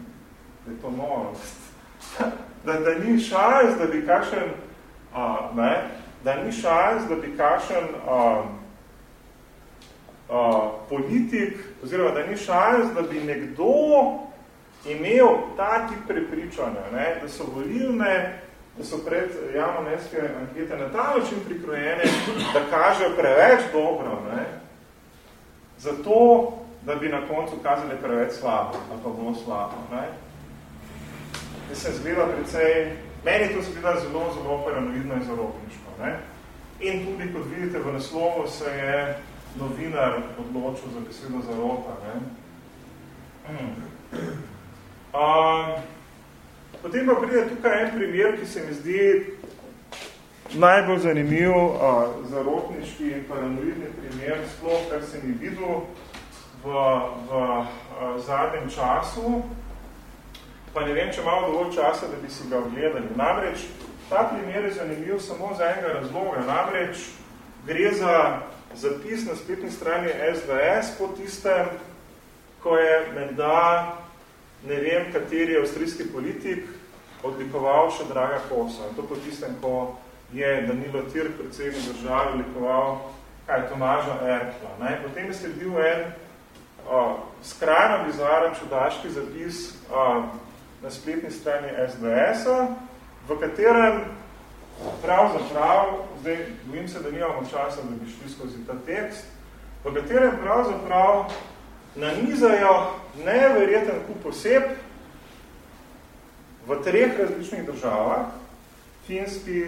da je to noro. da, da ni šans, da bi kakšen, a, ne, da ni šans, da bi kakšen uh, uh, politik, oziroma da ni šans, da bi nekdo imel ta tip prepričanja, ne, da so volilne, da so pred javno-neske ankete na ta način prikrojene, da kažejo preveč dobro, ne, zato, da bi na koncu kazali preveč slabo, ali pa bolj slabo. Ne. Jaz sem zgleda precej, meni to zgleda zelo, zelo paranoidno in zaropniško. Ne? In tudi, kot vidite, v naslovu se je novinar odločil za besedo zarota. Ne? Um, potem pa pride tukaj en primer, ki se mi zdi najbolj zanimiv uh, zarotniški in paranoidni primer, sploh, kar se mi videl v, v uh, zadnjem času, pa ne vem, če malo dovolj časa, da bi si ga ogledali. Namreč, Ta primer je zanimiv samo za enega razloga, namreč gre za zapis na spletni strani SDS po tistem, ko je menda, ne vem, kateri avstrijski politik odlikoval še draga kosa. To po tistem, ko je Danilo Tir, predsednik države, likoval kaj Tomaža Erkla. Ne? Potem je sledil en o, skrajno bizaren čudaški zapis o, na spletni strani SDS-a, v katerem pravzaprav, zdaj bojim se, da nimamo časa, da bi šli skozi ta tekst, v katerem pravzaprav nanizajo neverjeten kup oseb v treh različnih državah, finski,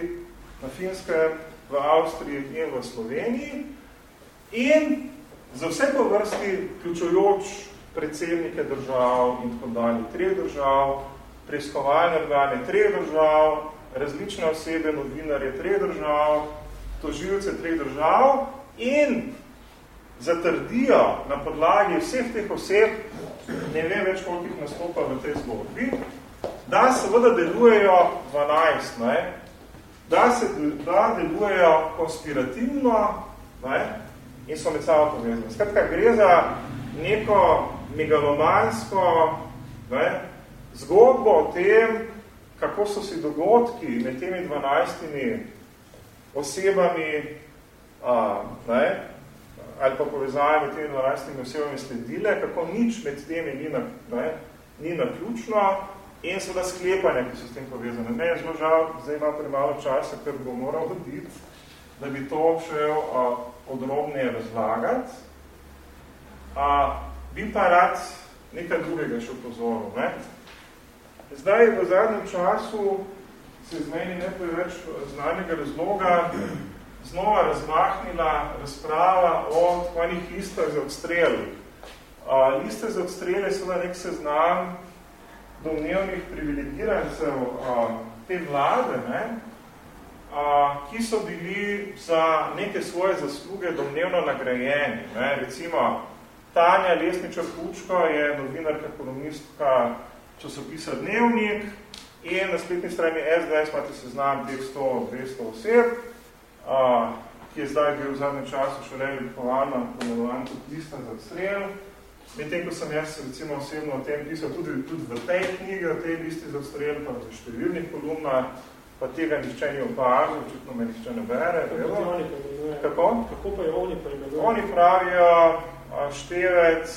na Finskem, v Avstriji in v Sloveniji in za vse po vrsti ključujoč predsednike držav in tako dalje, treh držav, preiskovalne organe treh držav, različne osebe, novinarje treh držav, tožilce treh držav in zatrdijo na podlagi vseh teh oseb, ne vem več koliko nastopa v tej zgodbi, da seveda delujejo 12, ne, da, se, da delujejo konspirativno ne, in so med sabo povezani. Skratka, gre za neko megalomansko ne, zgodbo o tem, kako so si dogodki med temi 12 osebami a, ne, ali pa povezave med temi 12 osebami sledile, kako nič med temi ni, na, ne, ni naključno, in seveda sklepanja, ki so s tem povezane. Ne, zelo žal, zdaj ima premalo časa, ker bo moral hoditi, da bi to šel a, podrobneje razlagati. A, bi pa rad nekaj drugega še upozoril. Ne? Zdaj, v zadnjem času se z meni ne preveč znanega razloga znova razmahnila razprava o takvanih listah za odstrel. A, liste za odstrel je seveda nek seznam domnevnih privilegirancev a, te vlade, ne, a, ki so bili za neke svoje zasluge domnevno nagrajeni. Ne. Recimo, Tanja Lesničar Pučko je novinarka, kolumnistka časopisa Dnevnik in na spletni strani SDS imate seznam teh 100-200 oseb, ki je zdaj bil v zadnjem času še relikovana, pomenovan kot lista za odstrel. Medtem, ko sem jaz recimo osebno o tem pisal tudi, tudi v tej knjigi, o tej listi za odstrel, pa v številnih kolumnah, pa tega nihče ni opazil, očitno me nihče ne bere. Kako? Kako pa je oni preimenujejo? Oni pravijo števec,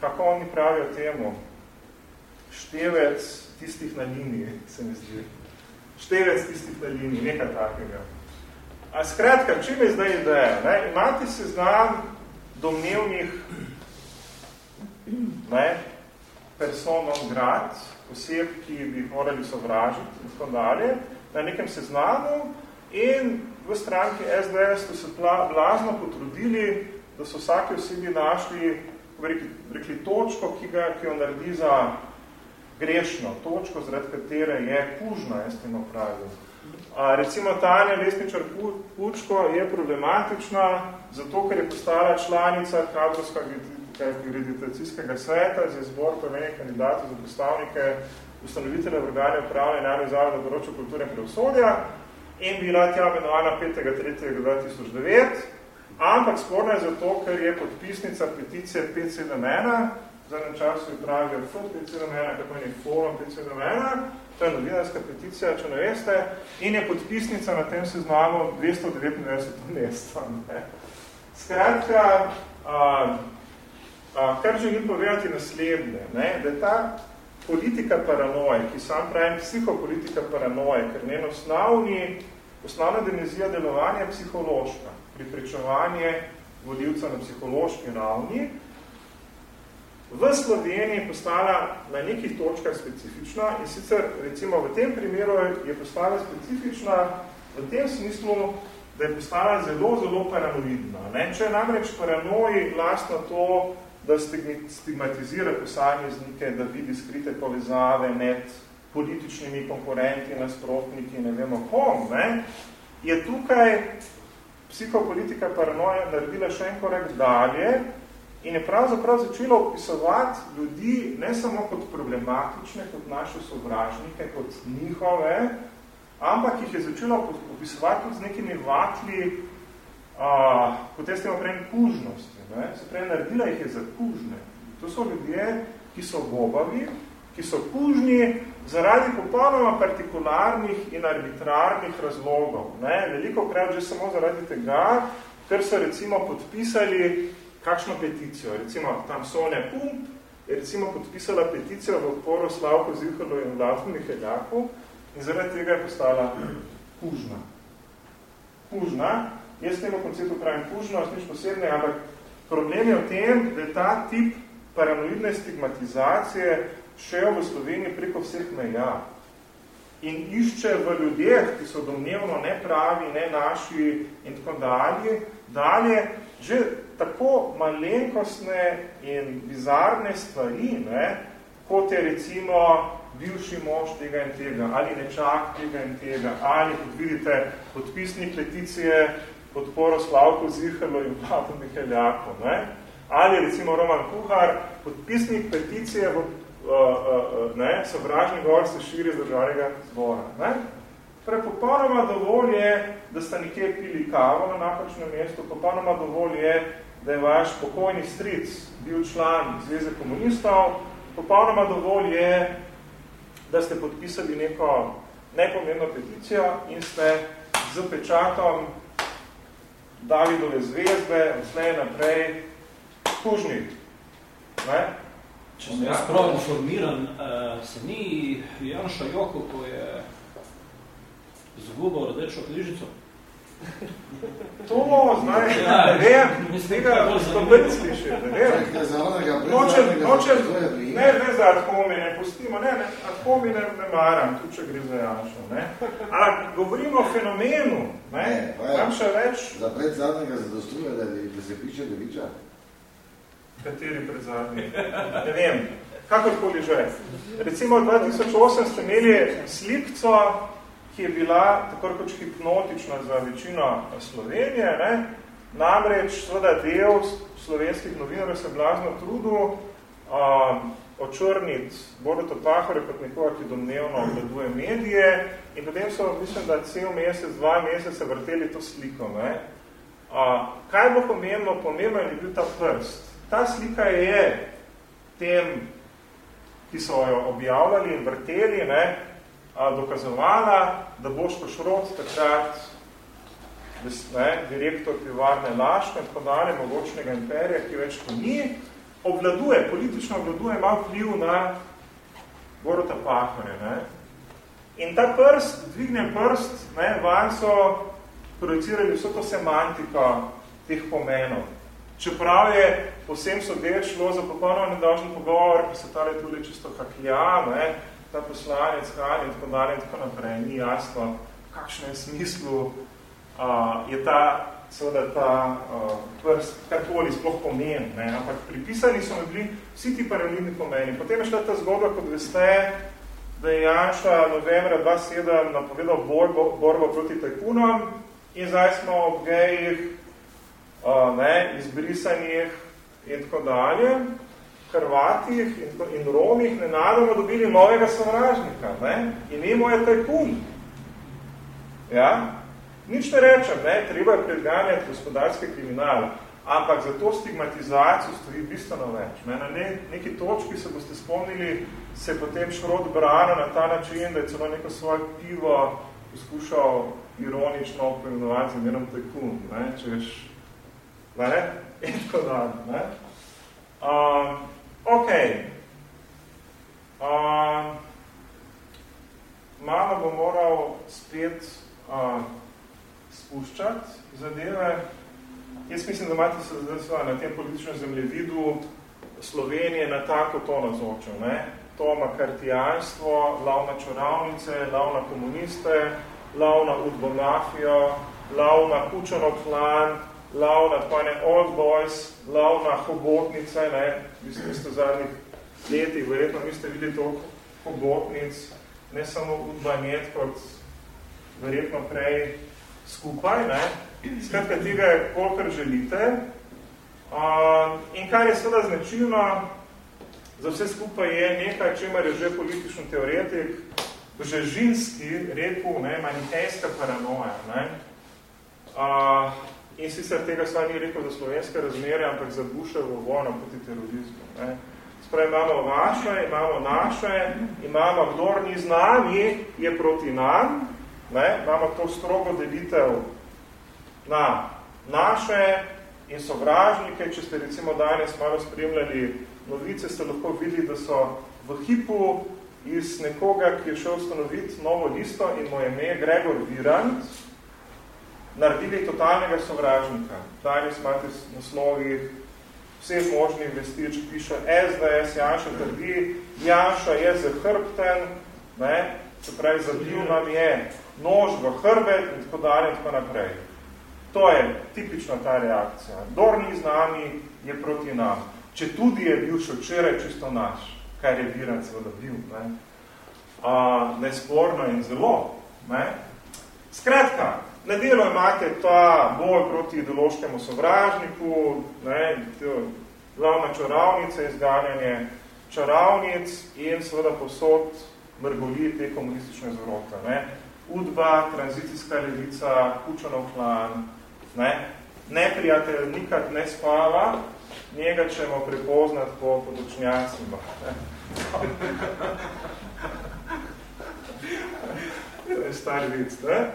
kako oni pravijo temu? Števec tistih na liniji, se mi zdi. Števec tistih na liniji, nekaj takega. A skratka, čim je zdaj ideja? Ne? Imate seznam domnevnih ne, personov grad, oseb, ki bi morali sovražiti in tako dalje, na nekem seznamu in v stranki SDS so se blazno potrudili, da so vsake osebi našli rekli, rekli točko, ki, ga, ki jo naredi za grešno, točko, zaradi katere je kužna, jaz tem opravil. A, recimo Tanja Lesničar Pučko je problematična, zato ker je postala članica kadrovskega kreditacijskega sveta za izbor pomenih kandidatov za predstavnike ustanovitelja organe upravljanja javnih zavodov na področju kulture in pravosodja in bila tja imenovana 5.3.2009, ampak sporna je zato, ker je podpisnica peticije 571, v zadnjem času je pravijo F571, kako je forum 571, to je novinarska peticija, če ne veste, in je podpisnica na tem seznamu 299 mesto. Ne. Skratka, a, a, kar želim povedati naslednje, ne, da je ta politika paranoje, ki sam pravim psihopolitika paranoje, ker njen osnovni, osnovna dimenzija delovanja je psihološka, pripričevanje vodilca na psihološki ravni, v Sloveniji postala na nekih točkah specifična in sicer recimo v tem primeru je postala specifična v tem smislu, da je postala zelo, zelo paranoidna. Ne? Če je namreč paranoji lastno to, da stigmatizira posameznike, da vidi skrite povezave med političnimi konkurenti, nasprotniki, ne vemo kom, ne? je tukaj psihopolitika paranoja naredila še en korek dalje in je pravzaprav začela opisovati ljudi ne samo kot problematične, kot naše sovražnike, kot njihove, ampak jih je začela opisovati tudi z nekimi vatli, kot jaz temo prej kužnosti. Ne? Se prej naredila jih je za kužne. To so ljudje, ki so gobavi, ki so kužni zaradi popolnoma partikularnih in arbitrarnih razlogov. Ne? Veliko krat že samo zaradi tega, ker so recimo podpisali kakšno peticijo. Recimo tam Sonja Pump je recimo podpisala peticijo v odporu Slavko Zihalo in Vladku Miheljaku in zaradi tega je postala kužna. Kužna. Jaz temu konceptu pravim kužno, nič posebne, ampak problem je v tem, da je ta tip paranoidne stigmatizacije šel v Sloveniji preko vseh meja in išče v ljudeh, ki so domnevno nepravi, ne naši in tako dalje, dalje že tako malenkostne in bizarne stvari, ne, kot je recimo bivši mož tega in tega, ali nečak tega in tega, ali, kot vidite, podpisnik peticije podporo Slavko Zihalo in Vlado Miheljako, ne, ali recimo Roman Kuhar, podpisnik peticije v ne, sovražni govor se širi iz državnega zbora. Ne? Torej, popolnoma dovolj je, da ste nekje pili kavo na napačnem mestu, popolnoma dovolj je, da je vaš pokojni stric bil član Zveze komunistov, popolnoma dovolj je, da ste podpisali neko nepomembno peticijo in ste z pečatom dali dole zvezde, vslej naprej, kužnik. Ne? Če sem jaz prav informiran, uh, se ni Janša Joko, ko je zgubil rdečo križico? To, znaj, ja, ne vem, iz tega stopet sliši, ne vem. Nočem, nočem, ne, ne za adhomi, ne pustimo, ne, ne, adhomi ne, ne maram, tu če gre za Janšo, ne. Ampak govorimo o fenomenu, ne, tam še več. Za pred zadnjega zadostuje, da, da se piše Deviča? Kateri predzadnji? Ne vem, kakorkoli že. Recimo v 2008 ste imeli slikco, ki je bila tako kot hipnotična za večino Slovenije. Ne? Namreč, seveda, del slovenskih novinarjev se blazno trudu um, očrniti Boruto Pahore kot nekoga, ki domnevno obladuje medije in potem so, mislim, da cel mesec, dva meseca vrteli to sliko. Ne? Uh, kaj bo pomembno? Pomembno je bil ta prst ta slika je tem, ki so jo objavljali in vrteli, ne, dokazovala, da Boško Šrot takrat ne, direktor pivarne Laške in tako dalje, mogočnega imperija, ki več to ni, obvladuje, politično obvladuje, ima vpliv na Borota Pahore. Ne. In ta prst, dvignem prst, ne, van so projicirali vso to semantiko teh pomenov. Čeprav je posem sodeč šlo za popolnoma nedožen pogovor, ki se tale tudi čisto haklja, ne, ta poslanec, hrani in tako dalje in tako naprej, ni jasno, kakšno je smislu uh, je ta, seveda ta prst, karkoli sploh pomen, ne, ampak pripisani so mi bili vsi ti paralelni pomeni. Potem je šla ta zgodba, kot veste, da je Janša novembra 2007 napovedal borbo, borbo proti tajkunom in zdaj smo ob gejih ne, izbrisanih in tako dalje, Hrvatih in, in Romih nenadoma dobili novega sovražnika. Ne? Ime je tajkun. Ja? Nič ne rečem, ne? treba je predganjati gospodarske kriminale, ampak za to stigmatizacijo stoji bistveno več. Ne? Na ne, neki točki se boste spomnili, se potem šrot brano na ta način, da je celo neko svoje pivo poskušal ironično pojmenovati z imenom tajkun. Ne? Če veš, ne? in tako dalje. Ne? Um, ok. Um, malo bom moral spet uh, spuščati zadeve. Jaz mislim, da imate se zdaj na tem političnem zemljevidu Slovenije na tako to nazočil. Ne? To makartijanstvo, lav na čuravnice, lav na komuniste, lav na udbomafijo, lav na kučanov klan, lav na tako ene old boys, lav na hobotnice, ne, mislim, da ste v zadnjih letih, verjetno niste videli toliko hobotnic, ne samo udbanet, kot verjetno prej skupaj, ne, skratka tega je, kolikor želite. Uh, in kar je seveda značilno za vse skupaj je nekaj, čemer je že politični teoretik, že žinski rekel, ne, manihejska paranoja. Ne. Uh, In sicer tega sva ni rekel za slovenske razmere, ampak za Buševo vojno proti terorizmu. Ne. Spravi, imamo vaše, imamo naše, imamo, kdor ni z nami, je proti nam, ne? imamo to strogo delitev na naše in sovražnike. Če ste recimo danes malo spremljali novice, ste lahko videli, da so v hipu iz nekoga, ki je šel ustanoviti novo listo in mu je ime Gregor Virant, naredili totalnega sovražnika. Danes imate naslovi vseh možnih vestič, piše SDS, Janša trdi, Janša je zahrbten, ne, se pravi, zabil nam je nož v hrbet in tako dalje in tako naprej. To je tipična ta reakcija. Dor ni z nami, je proti nam. Če tudi je bil še včeraj čisto naš, kar je Viran seveda bil, ne, a, nesporno in zelo. Ne. Skratka, na delo imate ta boj proti ideološkemu sovražniku, ne, glavna čaravnica, izganjanje čaravnic in seveda posod mrgoli te komunistične zvrote. Ne. Udba, tranzicijska levica, Kučanov klan, ne. neprijatelj nikad ne spava, njega ćemo prepoznati po podočnjacima. je star vic, ne?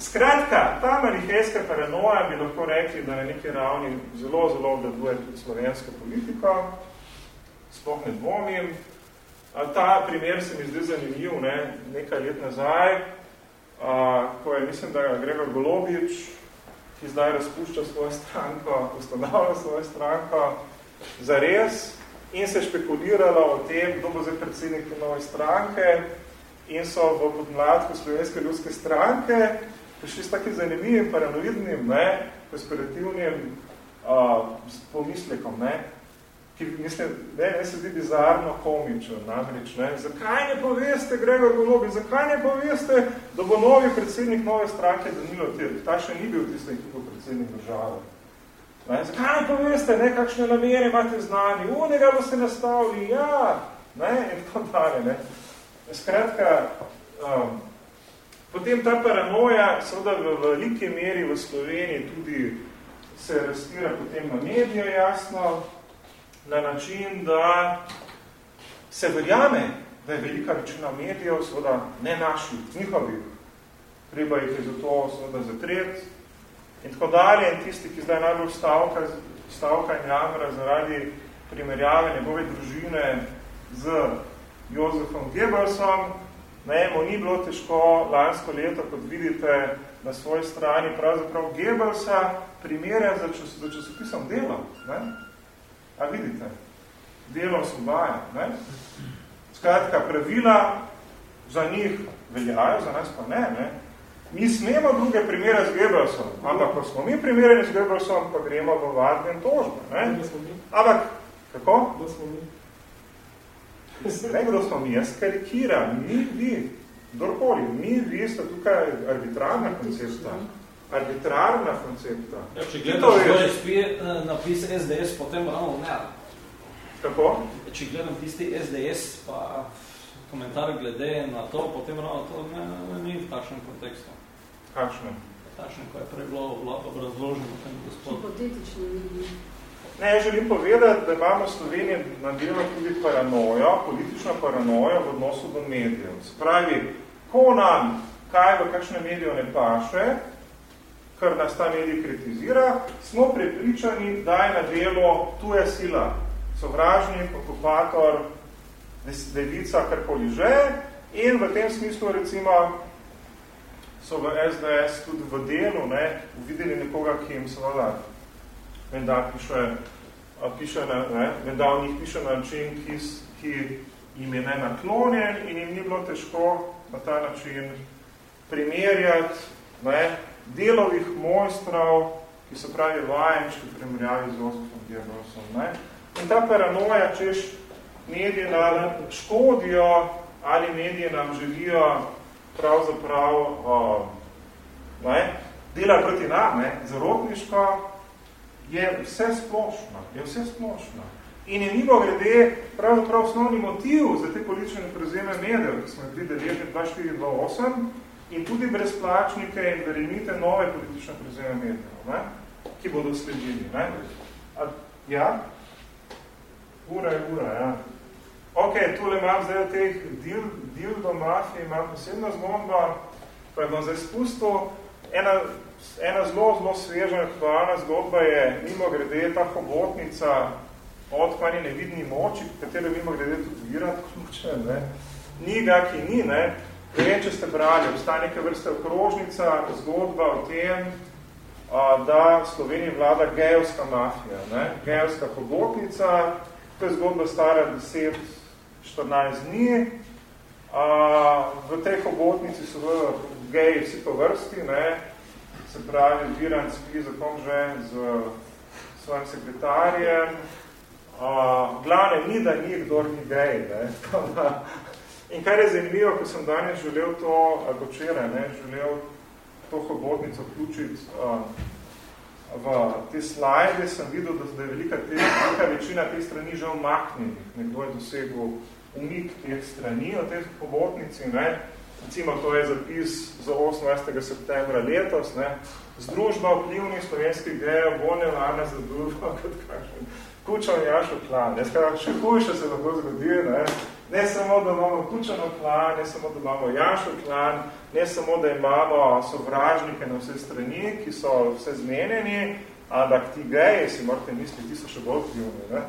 Skratka, ta manihejska paranoja bi lahko rekli, da na neki ravni zelo, zelo obdaduje tudi slovenska politika, sploh ne dvomim. Ta primer se mi zdi zanimiv, ne? nekaj let nazaj, a, ko je, mislim, da Gregor Golobič, ki zdaj razpušča svojo stranko, ustanavlja svojo stranko, zares in se špekuliralo o tem, kdo bo zdaj predsednik nove stranke in so v podmladku Slovenske ljudske stranke prišli s takim zanimivim, paranoidnim, ne, konspirativnim uh, pomislekom, ne, ki mislim, ne, ne se zdi bizarno komično, namreč, ne, zakaj ne poveste, Gregor Golobi, zakaj ne poveste, da bo novi predsednik nove stranke Danilo Tirk, ta še ni bil tisti, ki bo predsednik države. Ne, zakaj ne poveste, ne, kakšne namere imate znani, unega boste nastavili, ja, ne, in tako dalje, ne. Skratka, um, potem ta paranoja, seveda v veliki meri v Sloveniji tudi se rastira potem na medijo jasno, na način, da se verjame, da je velika večina medijev, seveda ne naših, njihovih, treba jih je zato seveda zatreti in tako dalje. In tisti, ki zdaj najbolj stavka, stavka in jamra zaradi primerjave njegove družine z Jozefom Goebbelsom. Ne, mu ni bilo težko lansko leto, kot vidite na svoji strani, pravzaprav Goebbelsa primerja za, čas, za časopisom delo. Ne? A vidite? Delo osvobaja. Ne? Skratka, pravila za njih veljajo, za nas pa ne. ne? Mi smemo druge primere z Goebbelsom, ampak ko smo mi primerjeni z Goebbelsom, pa gremo v vadne tožbe. Ne? Ampak, kako? Da smo mi. Ne, kdo smo mi, jaz karikiram, mi, vi, kdorkoli, mi, vi ste tukaj arbitrarna koncepta. Arbitrarna koncepta. Ja, če gledam je... spije, eh, napis SDS, potem ravno ne. Kako? Če gledam tisti SDS, pa komentar glede na to, potem ravno to ne, ne, ni v takšnem kontekstu. Kakšnem? Takšnem, ko je prej bilo obrazloženo tem gospodu. Hipotetični ni. Ne, jaz želim povedati, da imamo v Sloveniji na delo tudi paranojo, politična paranoja v odnosu do medijev. Spravi, ko nam kaj v kakšne medijo ne paše, kar nas ta medij kritizira, smo prepričani, da je na delo tuja sila, sovražnik, okupator, levica, karkoli že, in v tem smislu recimo so v SDS tudi v delu ne, uvideli nekoga, ki jim seveda menda piše, piše na, ne, menda v njih piše na način, ki, ki jim je ne naklonjen in jim ni bilo težko na ta način primerjati ne, delovih mojstrov, ki so pravi vajenčki v primerjavi z Josefom Gebrosom. Ne. In ta paranoja, češ medije nam škodijo ali medije nam želijo pravzaprav uh, ne, dela proti nam, ne, zarotniško, je vse splošno, je vse splošno. In je mimo grede pravzaprav osnovni motiv za te politične prevzeme medijev, ki smo videli leti 2428 in tudi brezplačnike in verjemite nove politične prevzeme medijev, ne? ki bodo sledili. Ne? A, ja? Ura je ura, ja. Ok, tule imam zdaj od teh dil, dil do mafije, imam posebna zgodba, pa je bom zdaj spustil. Ena, ena zelo, zelo sveža aktualna zgodba je, mimo grede, ta hobotnica od kvani nevidni moči, katero mimo grede tudi virat ključe, ne. Ni ga, ki ni, ne. Ne vem, če ste brali, obstaja neka vrsta okrožnica, zgodba o tem, a, da Sloveniji vlada gejovska mafija, ne. Gejovska hobotnica, to je zgodba stara 10, 14 dni. A, v tej hobotnici so v geji vsi po vrsti, ne, se pravi, Viran spi za kom že z svojim sekretarjem. A, glavne ni, da ni kdor ni gej. In kar je zanimivo, ko sem danes želel to, ali včeraj, ne, želel to hobotnico vključiti a, v te slajde, sem videl, da je velika, te, velika večina teh strani že omaknjenih. Nekdo je dosegel umik teh strani o tej pobotnici, ne. Recimo, to je zapis za 18. septembra letos, ne. Združba vplivnih slovenskih gejev bo nevarna za družbo, kot kažem. Kučan Jašo klan. Ne, skaj, še hujše se lahko zgodi, ne. Ne samo, da imamo Kučano klan, ne samo, da imamo Jašo klan, ne samo, da imamo sovražnike na vse strani, ki so vse zmenjeni, ampak ti geji, si morate misliti, ti so še bolj vplivni, ne.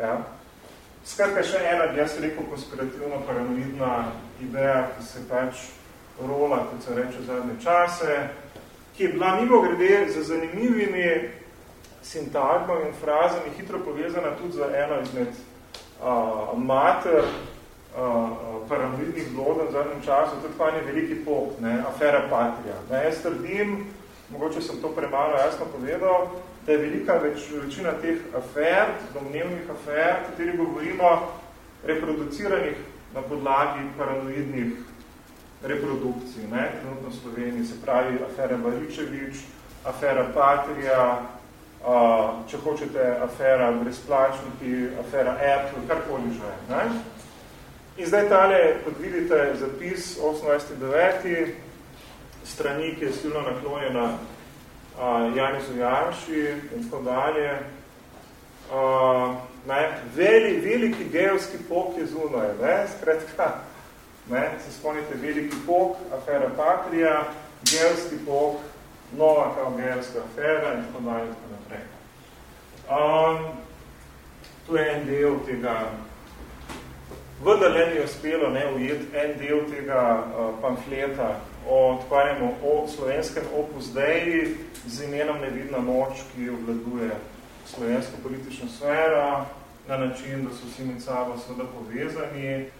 Ja. Skratka, še ena, jaz rekel, konspirativno paranoidna ideja, ki se pač rola, kot se reče, zadnje čase, ki je bila mimo grede za zanimivimi sintagmami in frazami hitro povezana tudi za eno izmed uh, mater uh, paranoidnih bloden v zadnjem času, tudi pa je veliki pop, ne, afera Patria. Ne, jaz trdim, mogoče sem to premalo jasno povedal, da je velika več, večina teh afer, domnevnih afer, kateri govorimo, reproduciranih na podlagi paranoidnih reprodukcij, ne, trenutno v Sloveniji, se pravi afera Baričevič, afera Patria, uh, če hočete afera brezplačniki, afera Apple, karkoli že. Ne. In zdaj tale, kot vidite, zapis 18.9. strani, ki je silno naklonjena uh, Janisu Janši in tako dalje. Uh, ne, veli, veliki geovski pok je zunaj, ne, skratka, ne, se spomnite, veliki pok, afera Patria, geovski pok, nova kao geovska afera in tako dalje, tako naprej. Um, tu je en del tega, vendar mi je uspelo ne, ujeti en del tega uh, pamfleta o, tvarjamo, o slovenskem opus Dei, z imenom Nevidna moč, ki obvladuje slovensko politično sfero, na način, da so vsi med sabo seveda povezani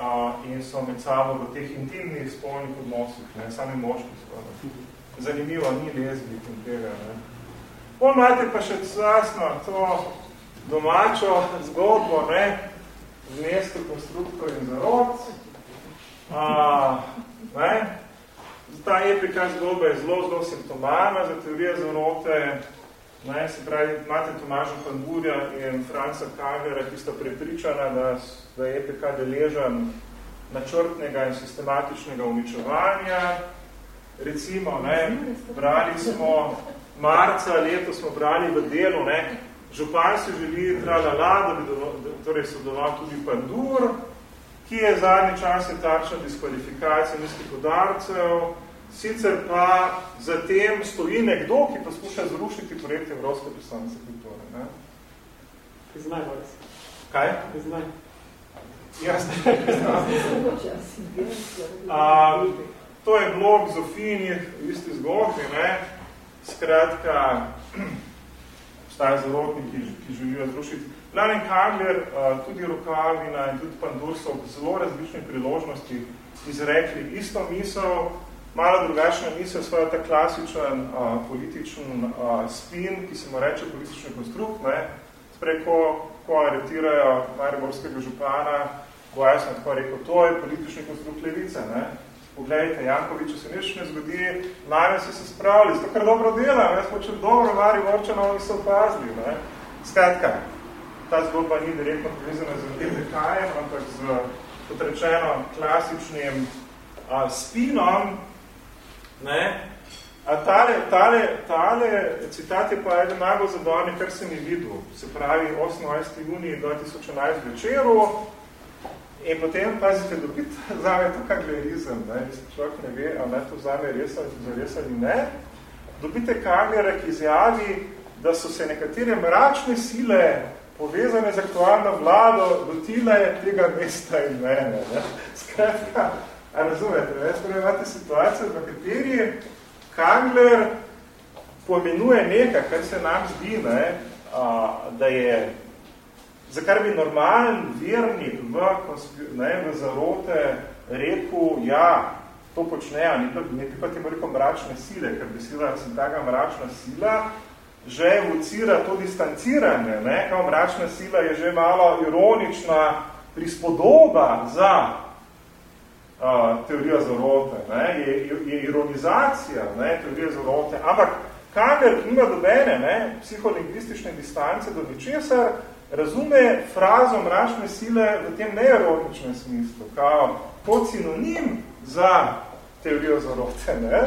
a, in so med sabo v teh intimnih spolnih odnosih, ne, sami moški skoraj. Zanimivo, ni lezbik in tega. Ne. Pol imate pa še jasno to domačo zgodbo, ne, z mesto konstruktor in zarod. A, ne, ta epika zgodba je zelo, zelo simptomalna za teorije zarote. Ne, se pravi, imate Tomaža Pandurja in Franca Kagera, ki sta prepričana, da, da je EPK deležen načrtnega in sistematičnega uničevanja. Recimo, ne, brali smo, marca leto smo brali v delu, ne, župan se želi tralala, da bi do, torej sodeloval tudi Pandur, ki je zadnji čas je takšna diskvalifikacija nizkih udarcev, Sicer pa za tem stoji nekdo, ki poskuša zrušiti projekte Evropske predstavnice kulture. Ne? Priznaj, Boris. Kaj? Priznaj. Jasne, A, to je blog Zofinih v isti zgodbi, ne? Skratka, obstaja zarotniki, ki, ki želijo zrušiti. Lanen Kagler, tudi Rokavina in tudi Pandur so v zelo različnih priložnosti izrekli isto misel, malo drugačna misel, svojo ta klasičen uh, političen uh, spin, ki se mu reče politični konstrukt, ne, spreko, ko aretirajo Mariborskega župana, bo jasno tako rekel, to je politični konstrukt levice, ne. Poglejte, Jankoviču se nič ne zgodi, najme se se spravili, zato kar dobro dela, ne, smo če dobro Mariborčano in so opazili, ne. Skratka, ta zgodba ni direktno povezana z tem dekajem, ampak z, kot rečeno, klasičnim uh, spinom, ne, A tale, tale, tale citat je pa eden najbolj zadorni, kar sem jih videl. Se pravi, 28. juni 2011 večeru. In potem, pazite, dobiti zame to kaglerizem, ne, mislim, človek ne ve, ali to zame res ali res ali ne. Dobite kaglera, ki izjavi, da so se nekatere mračne sile povezane z aktualno vlado dotile tega mesta in mene. Ne. Skratka, razumete, ne? Torej imate situacijo, v kateri Kangler pomenuje nekaj, kar se nam zdi, ne, a, da je, za kar bi normalen vernik v, ne, v zarote rekel, ja, to počnejo, ne, ne bi pa temu rekel mračne sile, ker bi sila, sem taga mračna sila, že evocira to distanciranje, ne, kao mračna sila je že malo ironična prispodoba za teorija zarote, ne, je, je ironizacija ne, teorije zarote, ampak kader ima dobene ne, psiholingvistične distance do ničesar, razume frazo mračne sile v tem neironičnem smislu, kao kot sinonim za teorijo zarote. Ne,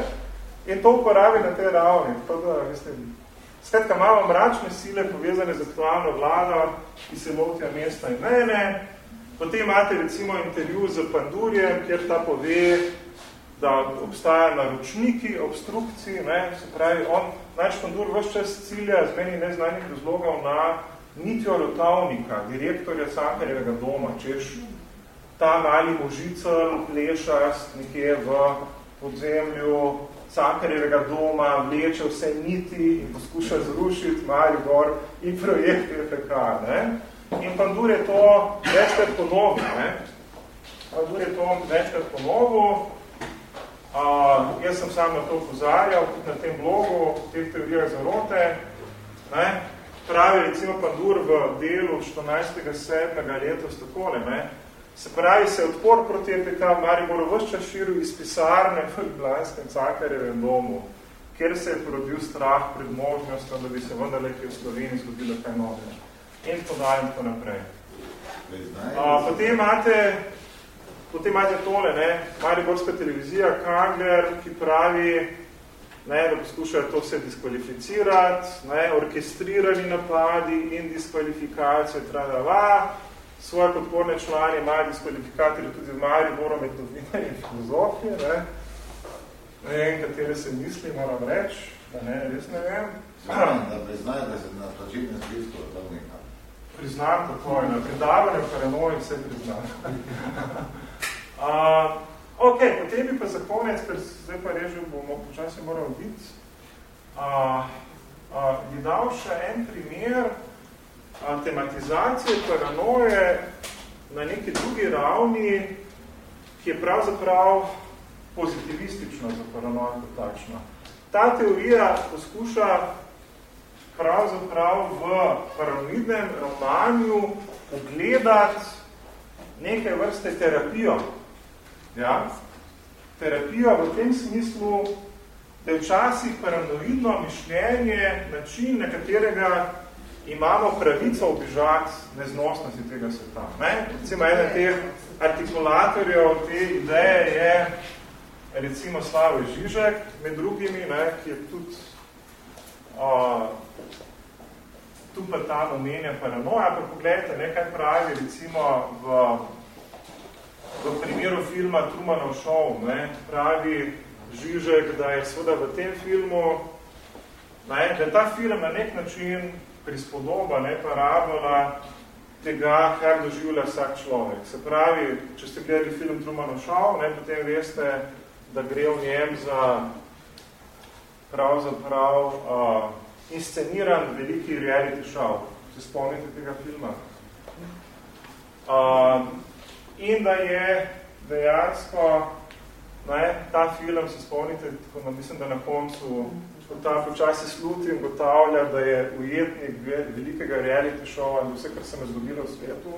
in to uporabi na tej ravni. To, da, mislim, skratka, imamo mračne sile povezane z aktualno vlado, ki se lotijo mesta in mene, Potem imate recimo intervju z Pandurjem, kjer ta pove, da obstaja naročniki, obstrukciji, ne, se pravi, on, naš Pandur vse čas cilja z meni neznanih razlogov na Mitjo Rotavnika, direktorja Sankarjevega doma, češ ta mali možicel plešast nekje v podzemlju Sankarjevega doma, vleče vse niti in poskuša zrušiti Maribor in projekt FK. Ne. In Pandur je to večkrat ponovil. Ne? Pandur je to večkrat ponovil. Uh, jaz sem sam na to pozarjal, tudi na tem blogu, teh teorijah zarote. Ne? Pravi recimo Pandur v delu 14.7. letos takole. Ne? Se pravi, se odpor proti EPK Mariboru vse čas širil iz pisarne v Ljubljanskem Cakarjevem domu, kjer se je porodil strah pred možnostjo, da bi se vendarle v Sloveniji zgodilo kaj novega in podajem tako naprej. A, potem imate potem imate tole, ne, Mariborska televizija, Kangler, ki pravi, ne, da poskušajo to vse diskvalificirati, ne, orkestrirani napadi in diskvalifikacije, tradava, svoje podporne člani imajo diskvalifikatorje tudi v Mariboru, metodine in filozofije, ne, ne vem, katere se misli, moram reči, da ne, res ne vem. Znam, da priznajo, da se na plačilnem spisku to nekaj priznam tako, na predavanju paranoji vse priznam. uh, ok, potem bi pa za konec, ker zdaj pa režil, bomo počasi moral biti, uh, uh, bi dal še en primer uh, tematizacije paranoje na neki drugi ravni, ki je pravzaprav pozitivistična za paranojo kot takšna. Ta teorija poskuša pravzaprav v paranoidnem romanju ugledati neke vrste terapijo. Ja? Terapijo v tem smislu, da je včasih paranoidno mišljenje način, na katerega imamo pravico obižati neznosnosti tega sveta. Ne? Recimo, eden teh artikulatorjev te ideje je recimo Slavoj Žižek, med drugimi, ne, ki je tudi uh, tu pa ta omenja paranoja, pa pogledajte, ne, kaj pravi recimo v, v primeru filma Trumanov Show, ne, pravi Žižek, da je seveda v tem filmu, ne, da ta film na nek način prispodoba, ne, parabola tega, kar doživlja vsak človek. Se pravi, če ste gledali film Trumanov Show, ne, potem veste, da gre v njem za pravzaprav uh, insceniran veliki reality show. Se spomnite tega filma? Uh, in da je dejansko ne, ta film, se spomnite, tako, mislim, da na koncu ko ta počasi sluti in gotavlja, da je ujetnik velikega reality showa in vse, kar se me zgodilo v svetu,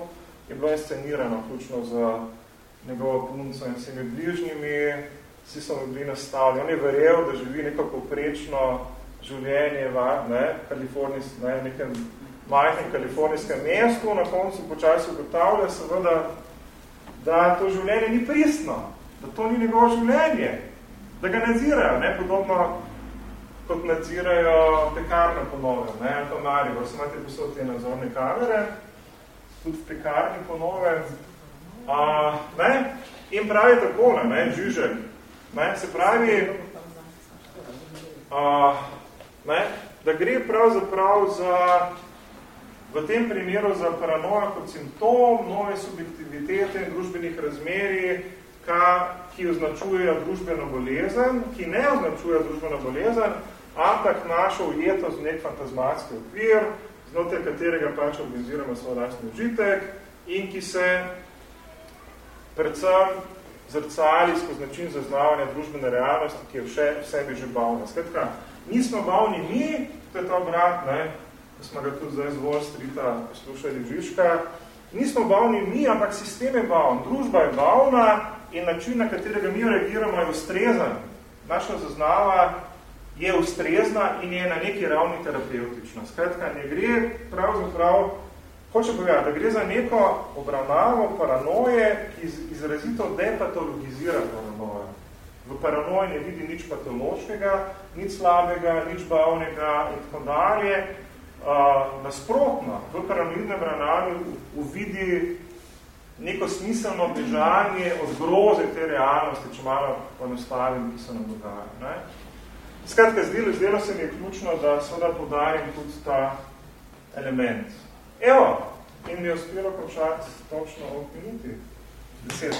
je bilo inscenirano, vključno za njegovo punco in vsemi bližnjimi, vsi so bili nastavljeni. On je verjel, da živi neko poprečno življenje v ne, ne, nekem majhnem kalifornijskem mestu, na koncu počasi ugotavlja seveda, da to življenje ni pristno, da to ni njegovo življenje, da ga nadzirajo, ne, podobno kot nadzirajo pekarne ponove, ne, to Maribor, so imate posod te nadzorne kamere, tudi v pekarni ponove, a, ne, in pravi takole, ne, Žižek, ne, se pravi, a, ne, da gre pravzaprav za, v tem primeru za paranojo kot simptom nove subjektivitete in družbenih razmerij, ka, ki označujejo družbeno bolezen, ki ne označujejo družbeno bolezen, ampak našo ujetost v nek fantazmatski okvir, znotraj katerega pač organiziramo svoj lastni užitek in ki se predvsem zrcali skozi način zaznavanja družbene realnosti, ki je vše, v sebi že bavna. Skratka, nismo bavni mi, to je ta obrat, ne, ko smo ga tudi zdaj z Wall Streeta poslušali Žižka, nismo bavni mi, ampak sistem je bavn, družba je bavna, in način, na katerega mi reagiramo, je ustrezen. Naša zaznava je ustrezna in je na neki ravni terapeutična. Skratka, ne gre pravzaprav, hoče povedati, da gre za neko obravnavo paranoje, ki izrazito depatologizira paranojo. V paranoji ne vidi nič patološkega, nič slabega, nič bavnega in tako dalje. Uh, nasprotno, v paranoidnem ravnanju uvidi neko smiselno bežanje od groze te realnosti, če malo ponostavim, ki se nam dogaja. Ne? Skratka, zdelo, zdelo se mi je ključno, da seveda podarim tudi ta element. Evo, in mi je uspelo končati točno v minuti. Deset.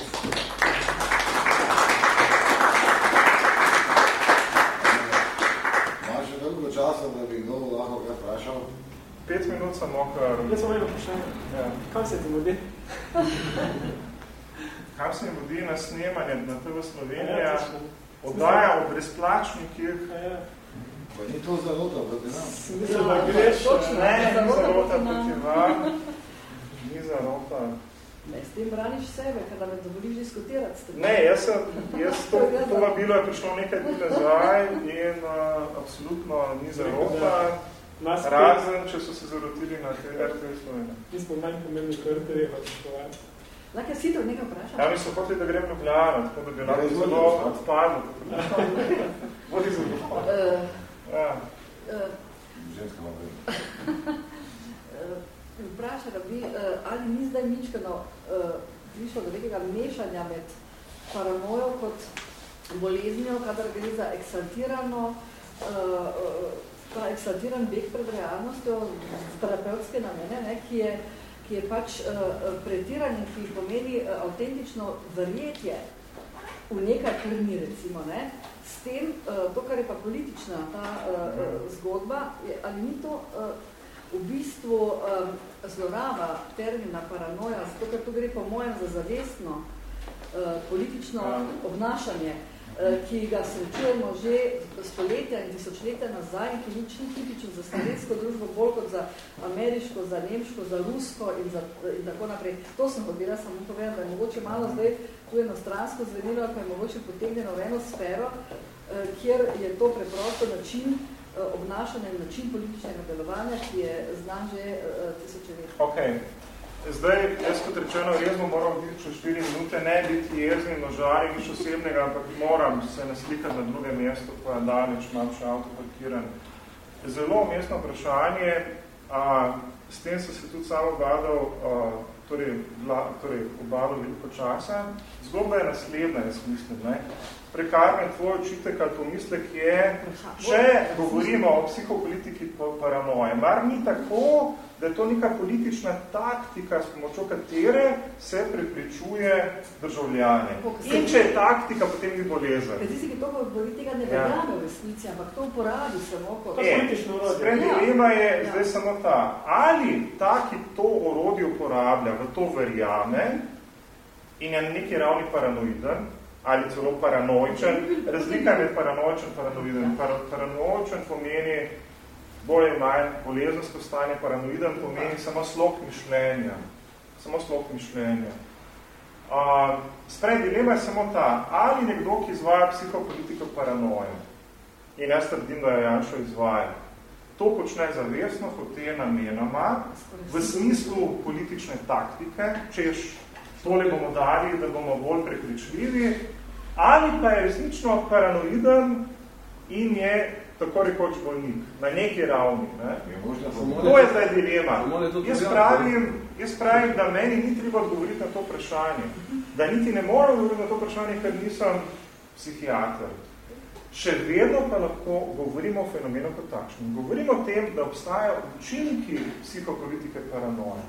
Imaš še dolgo časa, da bi kdo lahko kaj vprašal? Pet minut samo, kar... Jaz sem eno vprašanje. Ja. Kaj se ti modi? Kaj se modi na snemanje na TV Slovenija? Oddaja o brezplačnikih. Ja. Pa ni to zarota proti nam? Mislim, da greš. Ne, ni zarota proti vam. Ni zarota. Ne, s tem braniš sebe, kada me dovoliš diskutirati s tem. Ne, jaz sem, jaz to, to vabilo je prišlo nekaj dni nazaj in uh, absolutno ni zarota. Nas Razen, če so se zarotili na te RTV Slovenije. Mi smo manj pomembni krterji, pa češtovati. Lahko si to nekaj vprašam? Ja, mi so hoteli, da grem Ljubljana, tako da bi lahko zelo ja. odpadlo. Vodi zelo. Uh, Ja. uh, Ženska ima vedno. uh, vprašala bi, ali ni zdaj mičkano uh, prišlo do nekega mešanja med paranojo kot boleznjo, kadar gre za eksaltirano, uh, uh, ta eksaltiran beg pred realnostjo terapevtske namene, ne, ki je ki je pač uh, pretiran in ki pomeni uh, avtentično verjetje v nekaj, kar ni, recimo, ne. S tem, uh, to, kar je pa politična ta uh, zgodba, je, ali ni to uh, v bistvu um, zloraba termina paranoja, zato ker to gre po mojem za zavestno uh, politično obnašanje, uh, ki ga srečujemo že stoletja in tisočletja nazaj ki nič ni tipično za slovensko družbo, bolj kot za ameriško, za nemško, za rusko in, za, in tako naprej. To sem hotela samo povedati, da je mogoče malo zdaj tu enostransko zvenilo, pa je mogoče potegnjeno v eno sfero, eh, kjer je to preprosto način eh, obnašanja in način političnega delovanja, ki je znan že eh, tisoče let. Ok. Zdaj, jaz kot rečeno, res bom moral biti čez 4 minute, ne biti jezni, nožari, nič osebnega, ampak moram se naslikati na drugem mestu, pa daleč imam še avto parkiran. Zelo umestno vprašanje, a, s tem sem se tudi samo obadal, a, torej, vla, torej obadal veliko časa. Zgodba je naslednja, jaz mislim, ne. Prekarmen tvoj očitek ali pomislek je, če govorimo o psihopolitiki paranoje, mar ni tako, da je to neka politična taktika, s pomočjo katere se prepričuje državljane. In če je taktika, potem ni bolezen. Ker tisti, ki to govori, tega ne Ja. verjame v resnici, ampak to uporabi samo kot... Je politično orodje. Spred dilema je Ja. zdaj samo ta, ali ta, ki to orodje uporablja, v to verjame in je na neki ravni paranoiden, ali celo paranoičen. Razlika med paranoičen in paranoiden. Par paranoičen pomeni bolj ali manj bolezensko stanje, paranoiden pomeni samo slog mišljenja. Samo slog mišljenja. Uh, spred dilema je samo ta, ali nekdo, ki izvaja psihopolitiko paranoje, in jaz trdim, da je Janšo izvaja, to počne zavestno, hote namenoma, v smislu politične taktike, češ tole bomo dali, da bomo bolj prepričljivi, ali pa je resnično paranoiden in je tako rekoč bolnik, na neki ravni. Ne? Je možno To je zdaj dilema. Jaz tudi pravim, jaz pravim, da meni ni treba odgovoriti na to vprašanje. Da niti ne moram odgovoriti na to vprašanje, ker nisem psihiater. Še vedno pa lahko govorimo o fenomenu kot takšnem. Govorimo o tem, da obstajajo učinki psihopolitike paranoje.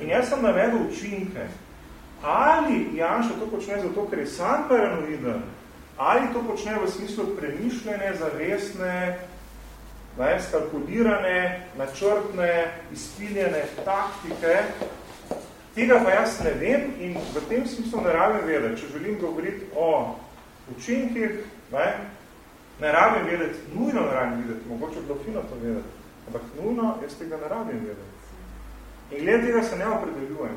In jaz sem navedel učinke. Ali Janša to počne zato, ker je sam paranoiden, ali to počne v smislu premišljene, zavestne, ne, skalkulirane, načrtne, izpiljene taktike, tega pa jaz ne vem in v tem smislu ne rabim vedeti. Če želim govoriti o učinkih, ne, ne rabim vedeti, nujno ne rabim vedeti, mogoče bilo fino to vedeti, ampak nujno jaz tega ne rabim vedeti. In glede tega se ne opredeljujem.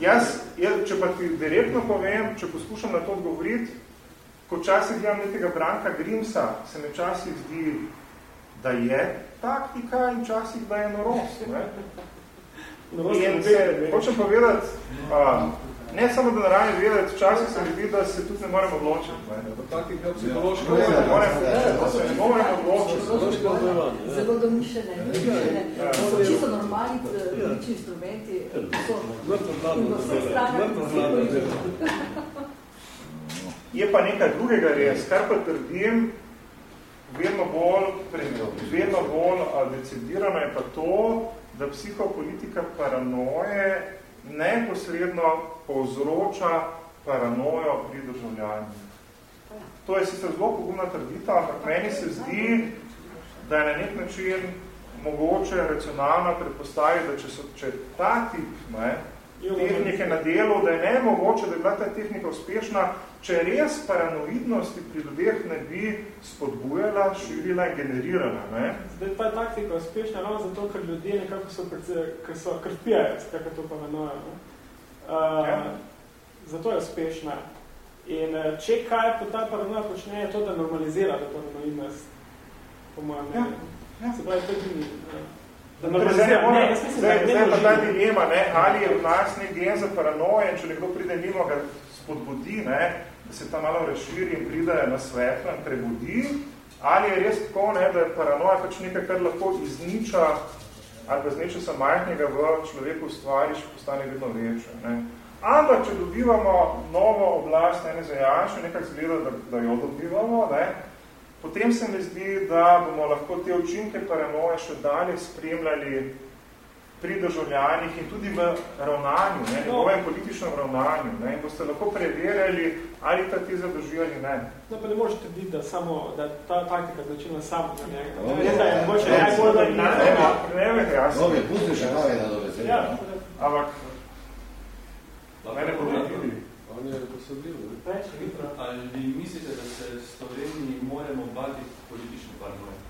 Jaz, jaz, če pa ti direktno povem, če poskušam na to odgovoriti, ko včasih gledam nekega Branka Grimsa, se mi včasih zdi, da je taktika in včasih, da je norost. Ne? In se, hočem povedati, a, ne samo, da naravni vedeti, včasih se mi zdi, da se tudi ne morem odločiti. Ne? Taktika psihološka. Ja. Ne morem, da se ne morem odločiti. Zelo domišljene, domišljene, Ja. so čisto normalni lični instrumenti, ki so in v vseh stranah psihološki. Je pa nekaj drugega res, kar pa trdim, vedno bolj, vedno bolj decidirano je pa to, da psihopolitika paranoje neposredno povzroča paranojo pri državljanju. To je sicer zelo pogumna trdita, ampak meni se zdi, da je na nek način mogoče racionalno predpostaviti, da če, so, če ta tip ne, tehnike na delu, da je ne mogoče, da je bila ta tehnika uspešna, če res paranoidnosti pri ljudeh ne bi spodbujala, širila in generirala. Ne? Zdaj, ta taktika uspešna ravno zato, ker ljudje nekako so, ker so krpijajo, kako to pa. Ne? Uh, Ja. Zato je uspešna. In uh, če kaj po ta paranoja počne, je to, da normalizira to paranoidnost, po mojem Ja, ja. Se pravi, to je ni, uh, da normalizira. Ne, jaz mislim, da zdaj, ne zdaj pa ta dilema, ne, ali je v nas nek gen za paranoje če nekdo pride mimo, ga spodbudi, ne, da se ta malo razširi in pride na svetlo in prebudi, ali je res tako, ne, da je paranoja pač nekaj, kar lahko izniča ali pa z nečesa majhnega v človeku stvariš, postane vedno večje. Ne. Ampak, če dobivamo novo oblast, ne za Janša, nekako zgleda, da, da jo dobivamo, ne, potem se mi zdi, da bomo lahko te učinke paranoje še dalje spremljali pri državljanih in tudi v ravnanju, ne, njegovem političnem ravnanju. Ne, in boste lahko preverjali, ali ta teza drži ali ne. No, pa ne možeš trditi, da, samo, da ta taktika značilna samo za njega. No, Ne, da je mogoče no, najbolj, da Ne, ni. ne, ne, ne, jaz. Novi, pusti še kaj na dobe Ja, Ampak mene tudi. On je posodljiv. ne? hitro. Ali vi mislite, da se s Sloveniji moramo bati politične paranoje?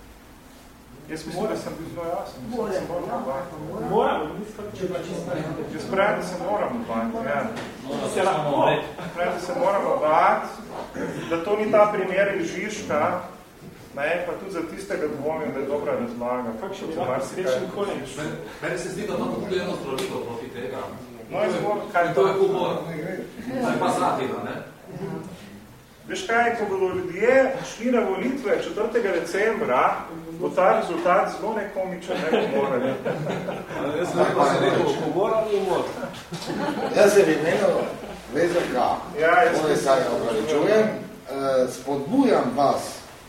Jaz mislim, da sem bil zelo jasen. Mislim, da se moramo ja, bati. more. Moramo, mislim, če pa čisto Jaz pravim, da se moramo bati, ja. Se lahko. Pravim, da se moramo bati, da to ni ta primer iz Žižka, ne, pa tudi za tistega dvomim, da je dobra razlaga. Kakšen je Za lahko marsikaj srečen konec? Meni- se zdi, da imamo tudi eno zdravilo proti tega. Moj zbor, kaj In to je humor. To je pa satira, ne? Veš kaj, ko bodo ljudje šli na volitve 4. decembra, bo ta rezultat zelo nekomičen, ne humoren. Ali Jaz sem pa se rekel, humor ali humor? Jaz se v imenu VZK, Ja, jaz Torej, se opravičujem, eh, spodbujam vas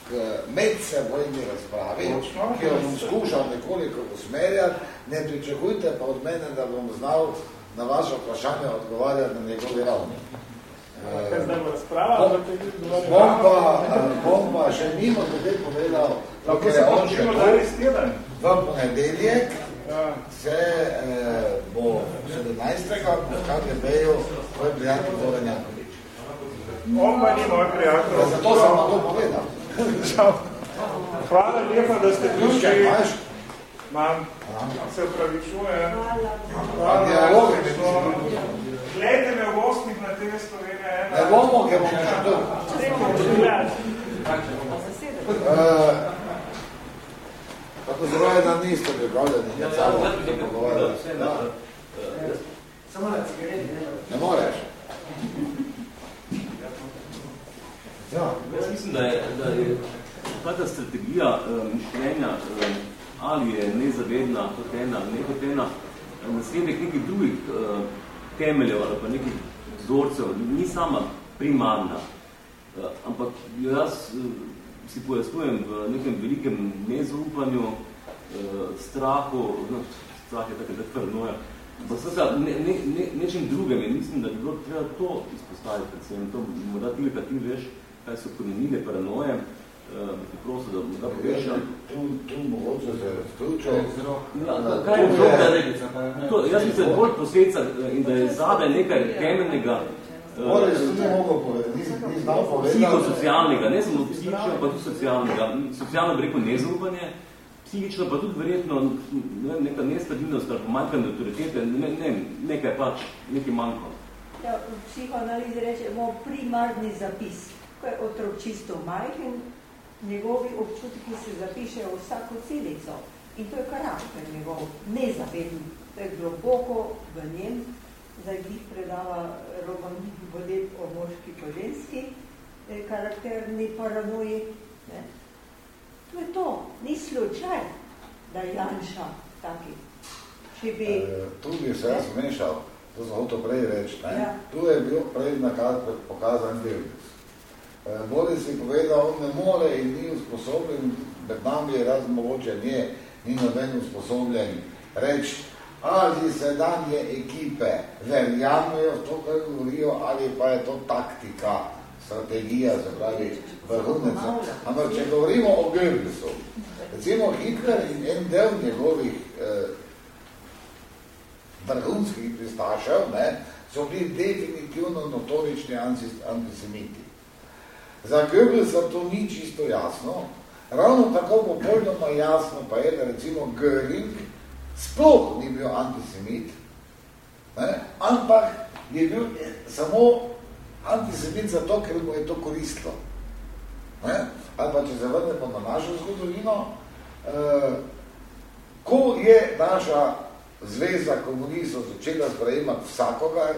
k medsebojni razpravi, Točno. ki jo bom skušal nekoliko usmerjati, ne pričakujte pa od mene, da bom znal na vaše vprašanje odgovarjati na njegovi ravni. Bom- pa? Bom eh, bom pa še mimo tudi povedal, se je on še v ponedeljek Ja. se eh, bo 17. v KGB-ju tvoj prijatelj Zoran Jankovič. On pa ni moj prijatelj. Ja, Zato sem vam to povedal. Hvala lepa, da ste Ključke prišli. imaš? Mam, se upravičujem. Je Glejte me v gostnih na TV Slovenija ena. Ne bomo, ker bomo še tu. Ja, Eh, Tako zelo je, da niste pripravljeni, da samo pogovarjati. Da. Samo na cigareti, ne? Ne moreš. Jaz mislim, da je, da je taka strategija uh, mišljenja, uh, ali je nezavedna, hotena, nehotena, nasledek nekih drugih uh, temeljev ali pa nekih vzorcev, ni sama primarna. Uh, ampak jaz uh, si pojasnujem v nekem velikem nezaupanju, uh, strahu, no, strah je tako, da paranoja, Pa sveta, ne, ne, ne, nečem drugem in mislim, da bi bilo treba to izpostaviti predvsem. To morda ti, kad ti veš, kaj so korenine paranoje, bi prosil, da morda poveš. Tu, tu mogoče se. Ja, kaj je vzrok, da rekica? To, jaz mislim, bolj posledica in da je zadaj nekaj temeljnega, Mora se tudi mogel povedati, ni, ni znal povedati. Psihosocialnega, ne samo psihičnega, pa tudi socialnega. Socialno bi rekel nezaupanje, psihično pa tudi verjetno ne, neka nestabilnost ali pomanjkanje autoritete, ne, ne, nekaj pač, nekaj manjko. Ja, v psihoanalizi rečemo primarni zapis. Ko je otrok čisto majhen, njegovi občutki se zapišejo vsako celico. In to je karakter njegov, nezaveden. To je globoko v njem, zdaj jih predava Roman Bodet o moški po ženski, eh, karakterni paranoji. Ne? To je to, ni slučaj, da je Janša taki. Če bi... E, tu bi se jaz vmešal, to sem hotel prej reči. Ne? Ja. Tu je bil prej nakaz pokazan delnic. E, Boris je povedal, on ne more in ni usposobljen, med nami je raz mogoče nje, ni noben usposobljen reči, ali sedanje ekipe verjamejo v to, kar govorijo, ali pa je to taktika, strategija, se pravi, vrhunec. Ampak, če govorimo o Goebbelsu, recimo Hitler in en del njegovih eh, vrhunskih pristašev, ne, so bili definitivno notorični antisemiti. Za Goebbelsa to ni čisto jasno, ravno tako popolnoma jasno pa je, da recimo Göring sploh ni bil antisemit, ne, ampak je bil samo antisemit zato, ker mu je to koristilo. Ne? Ali pa, če se vrnemo na našo zgodovino, eh, ko je naša zveza komunistov začela sprejemati vsakogar,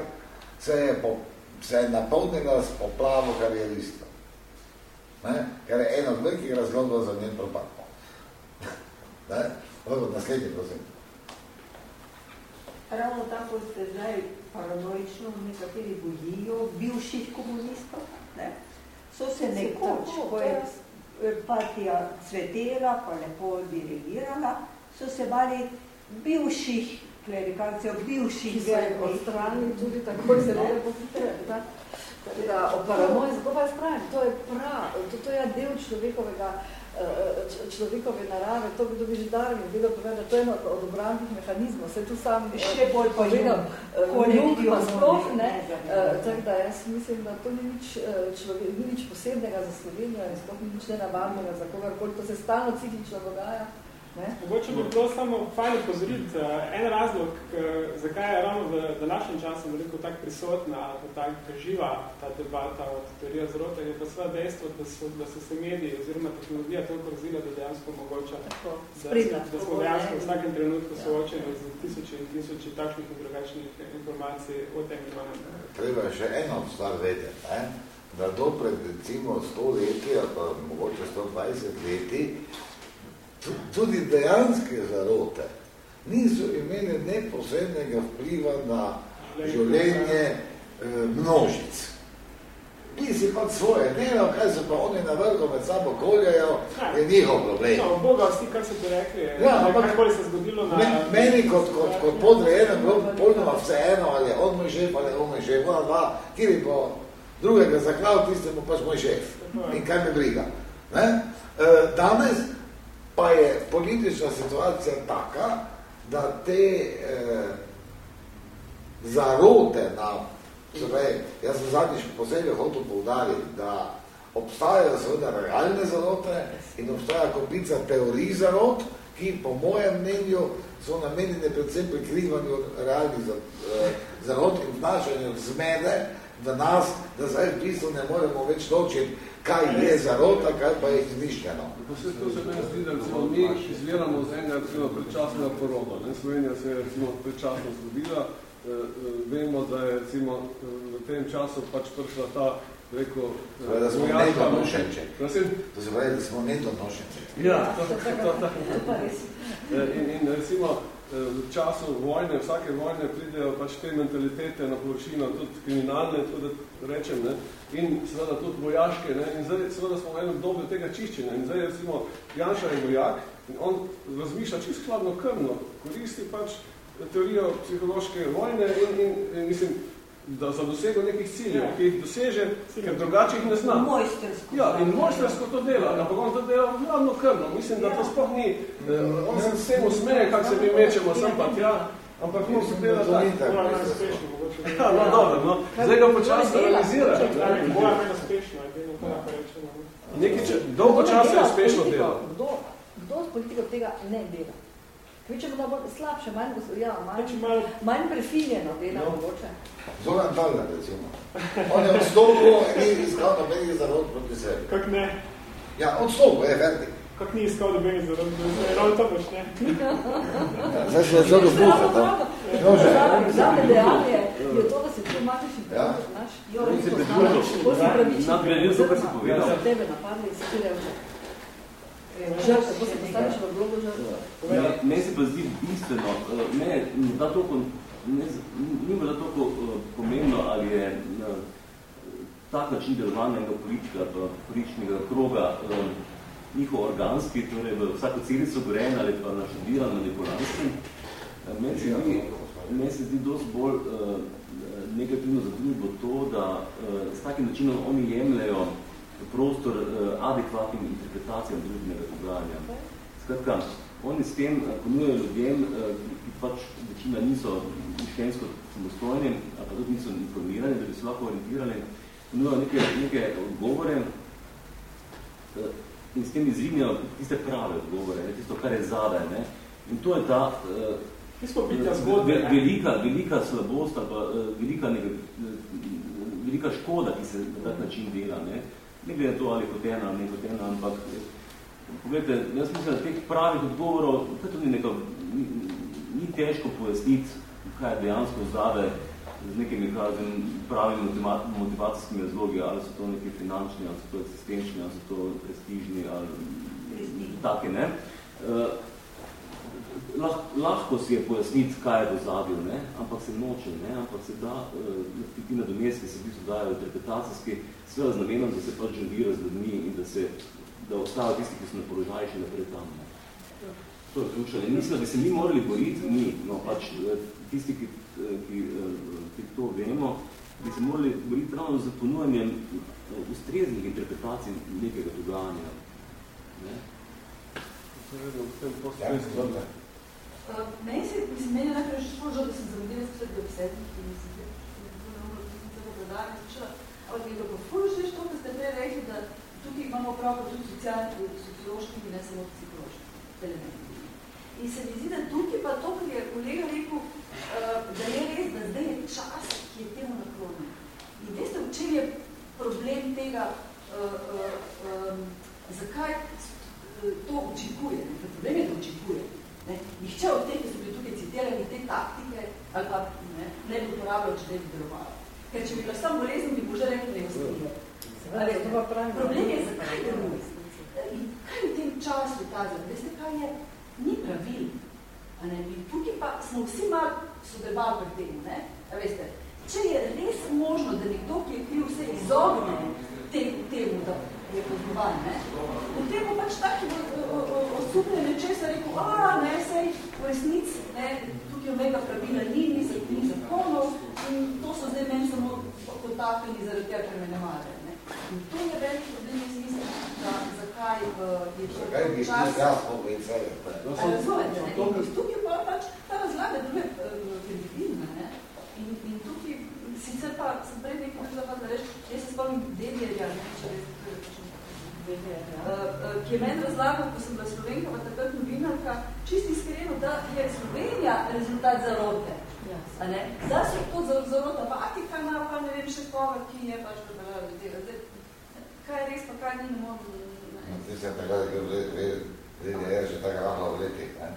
se je, po, se je napolnila s poplavo karieristov. Ne? Ker je eno od velikih razlogov za njen propad. Ne? Vrlo, naslednji, prosim. Ravno tako ste zdaj paranoično nekateri bojijo bivših komunistov. Ne? So se nekoč, ko je partija cvetela, pa lepo dirigirala, so se bali bivših klerikalcev, bivših Ki so jih odstranili tudi tako zelo lepo hitro. Da, o paranoji, zato pa jaz pravim, to je prav, to, to je del človekovega, eh, človekove narave, to bi že Darwin vedel povedal, to je eno od obrambnih mehanizmov, se tu sam še bolj povedal, kolektivno, Jung pa sploh, ne, Eh, tako da jaz mislim, da to ni nič, eh, človek, ni nič posebnega za Slovenijo in sploh ni nič nenavadnega za kogarkoli, to se stalno ciklično dogaja. Ne? Mogoče bi bilo samo fajn upozoriti, en razlog, zakaj je ravno v današnjem času veliko tak prisotna, tak živa ta debata od teorija zrota, je pa sva dejstvo, da so, da so se mediji oziroma tehnologija toliko razvila, da dejansko omogoča, da, da smo dejansko v vsakem trenutku soočeni z tisoči in tisoči takšnih in drugačnih informacij o tem imanem. Treba še eno stvar vedeti, ne? da do pred recimo 100 leti ali pa mogoče 120 leti tudi dejanske zarote niso imeli neposrednega vpliva na življenje eh, množic. Ti si pa svoje delo, kaj se pa oni na vrhu med sabo koljajo, je njihov problem. No, Boga, vsi, kar so ti rekli, Ja, ampak kakoli se zgodilo na... Men, meni kot, kot, kot podrejenem bilo popolnoma vseeno, ali je on moj šef, ali je on moj šef, ona dva, kjer je po drugega zaklal, tistemu pač moj šef. In kaj me briga. Ne? E, danes pa je politična situacija taka, da te e, zarote na, pravi, jaz sem zadnjič posebej hotel poudariti, da obstajajo seveda realne zarote in obstaja kopica teorij zarot, ki po mojem mnenju so namenjene predvsem prikrivanju realnih zarot in vnašanju zmede v nas, da zdaj v bistvu ne moremo več ločiti, kaj je zarota, kaj pa je izmišljeno. Vse to se meni zdi, da recimo, mi izviramo z enega recimo, predčasnega poroda. Ne? Slovenija se je recimo, predčasno zgodila. E, e, vemo, da je recimo, v tem času pač prišla ta rekel, Torej, da smo nedonošenče. To se pravi, da smo nedonošenče. Ja, to, to, to, to. In, in recimo, v času vojne, vsake vojne pridejo pač te mentalitete na površino, tudi kriminalne, tako da rečem, ne, in seveda tudi vojaške, ne, in zdaj seveda smo v enem dobu tega čiščenja, in zdaj recimo Janša je vojak, in on razmišlja čisto skladno krvno, koristi pač teorijo psihološke vojne in, in, in mislim, da za dosego nekih ciljev, ki jih doseže, ker drugače jih ne zna. Mojstersko. Ja, in mojstersko to dela, ampak on to dela vladno krvno. Mislim, da to sploh ni, eh, on se s tem usmeje, kak se mi mečemo sem pa tja, ampak on se dela tak. Ja, no dobro, no. Zdaj ga počasno realizira. Moja meni uspešno, edino to lahko rečemo. Nekaj če, dolgo časa je uspešno dela. Kdo, kdo z politiko tega ne dela? Da bo slabše, manj, ja, manj, manj prefiljeno dela No. mogoče. Zoran Talna, recimo. On je odstopil in ni iskal nobenih zarod proti sebi. Kak ne? Ja, odstopil, je verdi. Kak ni iskal dobenih zaradi, da je ravno to počne. Zdaj se je zelo tam. No, že. Zadnje dejanje je to, da si tu matiš in Ja. znaš, jo, se znaš, bolj si pravičen. Nadgradil to, kar si povedal. Da so tebe napadli, si ti revče. Žrtve, ko se postaviš v vlogo žrtve. Ja, Meni se pa zdi bistveno, eh, ne, da toliko, ne, ni morda toliko eh, pomembno, ali je eh, tak način delovanja pa političnega kroga, eh, njihov organski, torej v vsako celico goren ali pa naštudiran manipulanski. Eh, Meni se zdi, meni se zdi dosti bolj eh, negativno za družbo to, da eh, s takim načinom oni jemljajo prostor eh, adekvatnim interpretacijam družbenega dogajanja. Skratka, oni s tem eh, ponujajo ljudem, eh, ki pač večina niso mišljenjsko samostojni, ali pa tudi niso informirani, da bi se lahko orientirali, ponujajo neke, neke odgovore eh, in s tem izrinjajo tiste prave odgovore, ne, tisto, kar je zadaj. Ne. In to je ta eh, zgodbe, ve- velika, velika slabost ali pa eh, velika, neka, velika škoda, ki se na tak način dela. Ne. Ne glede to, ali kot ena, ali ne kot ena, ampak Poglejte, jaz mislim, da teh pravih odgovorov, to tudi neka, ni, ni težko pojasniti, kaj je dejansko zade z nekimi kazem, pravimi motiva- motivacijskimi razlogi, ali so to neki finančni, ali so to eksistenčni, ali so to prestižni, ali take, ne. Uh, lah, lahko si je pojasniti, kaj je v zadju, ne, ampak se noče, ne, ampak se da, uh, ti nadomestki se v bistvu dajo interpretacijski, sve z namenom, da se pač žonglira z ljudmi in da se da ostajajo tisti, ki so na položaju še naprej tam. Ne. To je ključno. In mislim, da bi se mi morali boriti, mi, no pač eh, tisti, ki, eh, ki, eh, ki to vemo, bi se morali boriti ravno za ponujanjem eh, ustreznih interpretacij nekega dogajanja. Ne. Ja, zgodba. Uh, Meni se, mislim, meni najprej še žal, da sem zamudila spet do obsednih, ki mislim, da je bilo predanje začela. Ampak mi je bilo ful všeč to, da ste prej rekli, da tukaj imamo prav pa tudi socialni, sociološki in ne samo psihološki elementi. In se mi zdi, da tukaj pa to, kar je kolega rekel, uh, da je res, da zdaj je čas, ki je temu naklonjen. In veste, v čem je problem tega, uh, uh, um, zakaj to učinkuje? Ne? Problem je, da učinkuje. Ne? Nihče od teh, ki so bili tukaj citirani, te taktike ali pa ne, ne bi uporabljal, če ne bi delovalo. Ker če bi bila samo bolezen, bi bože rekel, da je ustavlja. Seveda, to pa pravim. Problem je, zakaj deluje. Kaj v tem času ta Veste, kaj je? Ni pravil. A ne? In tukaj pa smo vsi malo sodelovali pri tem. Ne? A veste, če je res možno, da nekdo, ki je kriv, se izogne temu, temu da je poznovan, ne? potem bo pač taki osupne nečesa rekel, a ne, sej v resnici, ne, tukaj omega pravila ni, ni, ni zakonov in to so zdaj meni samo potakljeni zaradi tega, ker me ne mare. Ne? In to je velik problem, jaz mislim, da zakaj uh, je to Zakaj bi šli jasno v Izrael? Razumete, ne? In tukaj pa pač ta razlaga deluje uh, kredibilna, ne? In, in tukaj, sicer pa sem prej nekaj mislila, da reči, jaz se spomnim Devjerja, ne, če res, to je točno Uh, uh, ki je meni razlagal, ko sem bila Slovenka, pa takrat novinarka, čisto iskreno, da je Slovenija rezultat zarote. A ne? Da so to zarota Vatikana, pa ne vem še koga, ki je pač prebrala tega. Zdaj, kaj je res, pa kaj ni, ne morem. Ti se tako, da je že tako rahlo v letih, ne?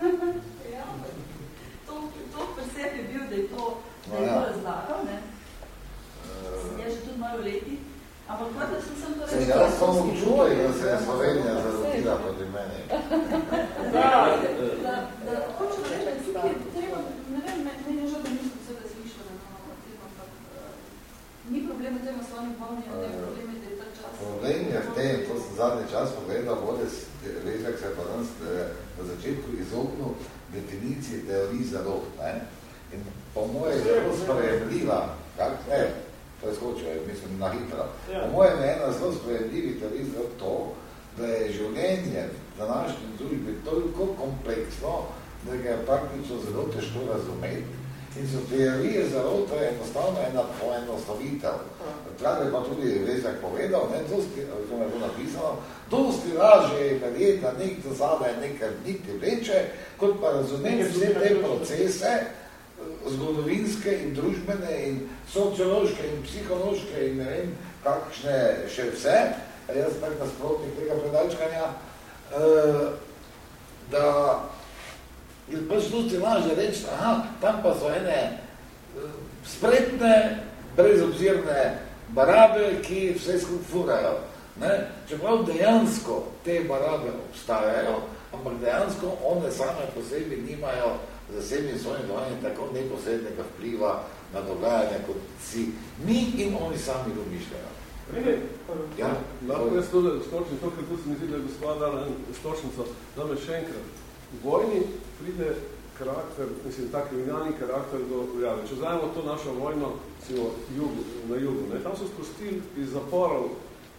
ja, to, to presep je bil, da je to, da je No, ja. to razlagal, ne. Sem jaz že tudi malo v letih. Ampak hotel sem sem to reči. jaz sem občutek, da se je Slovenija zarotila proti meni. Da, da, da hočem reči, da tukaj je treba, ne vem, me- meni je žal, da nisem vse razmišljala na novo tem, ampak eh, ni problema tem osnovnim polnijem, ne problem je, da je ta čas. Problem je v tem, to sem zadnji čas pogledal, vode Rezek se je pa danes eh, na začetku izognil definiciji teorij zarot. Ne? In po moje je zelo sprejemljiva, kak, ne, to je skočil, mislim, na hitro. Ja. Po mojem je ena zelo sprejemljivi teorij to, da je življenje v današnji družbi toliko kompleksno, da ga je praktično zelo težko razumeti. In so teorije zarote enostavno ena poenostavitev. Je pa tudi Vezak povedal, ne, dosti, oziroma je to napisano, dosti lažje je verjeti, da nek do zadaj nekaj niti veče, kot pa razumeti vse te procese, zgodovinske in družbene in sociološke in psihološke in ne vem, kakšne še vse, jaz tak nasprotnik tega predalčkanja, eh, da je pač dosti lažje reči, aha, tam pa so ene eh, spretne, brezobzirne barabe, ki vse skupaj furajo. Ne? Čeprav dejansko te barabe obstajajo, ampak dejansko one same po sebi nimajo zasebnim svojim dovanjem tako neposrednega vpliva na dogajanje, kot si mi in oni sami domišljajo. Ja, Lahko jaz to stočim, to, ker tu se mi zdi, da je gospod dala stočnico, da me še enkrat. V vojni pride karakter, mislim, ta kriminalni karakter do pojave. Če vzajemo to našo vojno celo jugu, na jugu, ne, tam so spustili iz zaporov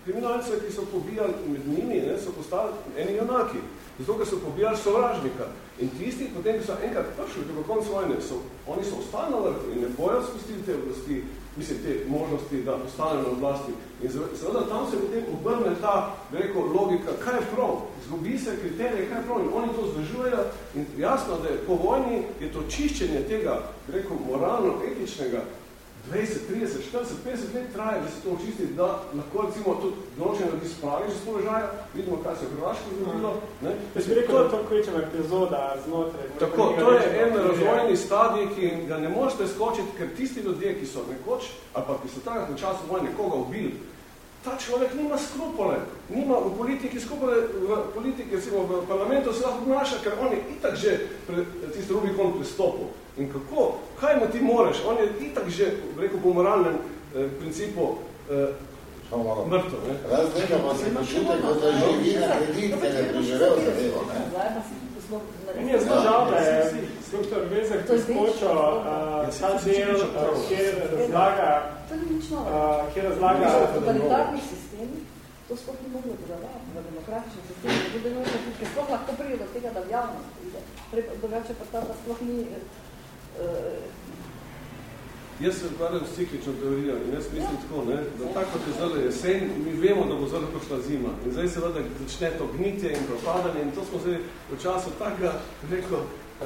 kriminalce, ki so pobijali med njimi, ne, so postali eni junaki. Zato, ker so pobijali sovražnika. In tisti, potem, ki so enkrat prišli, tako konc vojne, so, oni so ostali na vrhu in ne bojo spustili te oblasti, mislim, te možnosti, da ostanejo na oblasti. In seveda tam se potem obrne ta, rekel, logika, kaj je prav, zgubi se kriterije, kaj je prav in oni to zdržujejo in jasno, da je po vojni je to čiščenje tega, rekel, moralno-etičnega 20, 30, 40, 50 let traje, da se to očisti, da lahko recimo tudi določene ljudi spraviš z položaja, vidimo, kaj se je v Hrvaško zgodilo. Ne? Jaz bi rekel, to kvečeva epizoda znotraj. Tako, to je en razvojni stadij, ki ga ne morete skočiti, ker tisti ljudje, ki so nekoč, ali pa ki so takrat na času vojne nekoga ubili, ta človek nima skrupole, nima v politiki skrupole, v politiki, recimo v parlamentu se lahko obnaša, ker on je itak že pre, tisti Rubikon pristopil. In kako, kaj mu ti moreš? On je itak že, rekel, po moralnem eh, principu eh, mrtev. Ne? Razlika pa se počutek, kot da živi na kredit, ker je preživel zadevo. Ne? Meni je zelo žal, da je dr. Vezek priskočil uh, ta del, uh, kjer razlaga, uh, kjer razlaga V totalitarnih sistemih to sploh ni moglo delovati, v demokratičnih sistemih, tudi nujno, ker sploh lahko prije do tega, da v javnost pride. Drugače pa ta pa sploh ni Jaz se ukvarjam s ciklično teorijo in jaz mislim tako, ne, da tako kot je zdaj jesen, mi vemo, da bo zdaj prišla zima. In zdaj seveda začne to gnitje in propadanje in to smo zdaj v času takega, rekel, eh,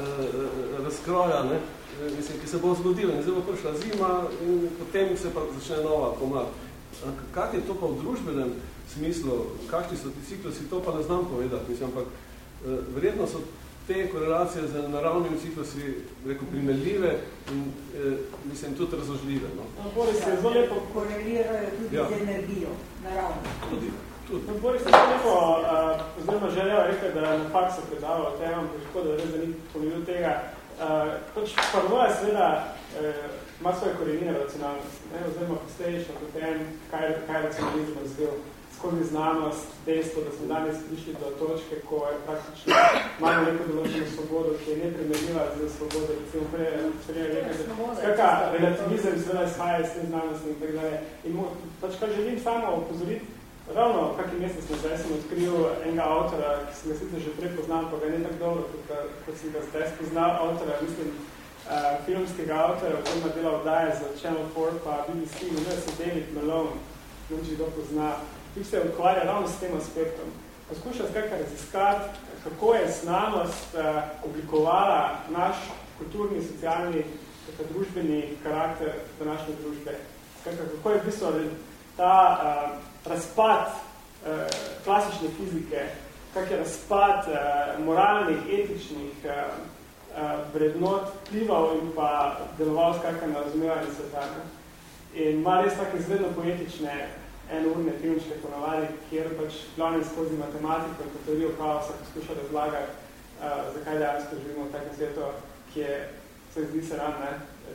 razkroja, ne, mislim, ki se bo zgodilo. In zdaj bo prišla zima in potem se pa začne nova pomlad. Kak je to pa v družbenem smislu, kakšni so ti ciklusi, to pa ne znam povedati, mislim, ampak eh, verjetno so te korelacije z naravnimi ciklusi rekel, primerljive in eh, mislim tudi razložljive. No. Boris je zelo lepo korelirajo tudi Ja. z energijo naravno. Tudi, tudi. No, Boris je zelo lepo, uh, oziroma želel rekel, da je na faksu predaval o tem, ampak tako, da res da ni pomenil tega. Uh, pač paranoja seveda uh, ima svoje korenine racionalnosti, ne? oziroma posledično potem, kaj, kaj je racionalizm razvil skozi znanost, dejstvo, da smo danes prišli do točke, ko je praktično imamo neko določeno svobodo, ki je neprimerljiva z svobodo, recimo prej, prej rekel, da skaka, relativizem seveda izhaja iz te znanosti in tako dalje. In pač kar želim samo opozoriti, ravno kaký mesec nazaj sem odkril enega avtora, ki sem ga sicer že prej poznal, pa ga ne tako dobro, kot, kot sem ga zdaj spoznal, avtora, mislim, uh, filmskega avtora, oziroma dela oddaje za Channel 4 pa BBC, in se David Malone, ne če kdo pozna, ki se ukvarja ravno s tem aspektom. Poskuša skakaj raziskati, kako je znanost uh, oblikovala naš kulturni, socialni, tako družbeni karakter današnje družbe. Skakaj, kako je v bistvu ta uh, razpad uh, klasične fizike, kak je razpad uh, moralnih, etičnih uh, uh, vrednot vplival in pa deloval skakaj na razumevanje sveta. In ima res take izredno poetične enourne filmčke ponavadi, kjer pač glavnem skozi matematiko in teorijo kaosa poskuša razlagati, uh, zakaj dejansko živimo v takem svetu, ki je, se zdi se ran, ne,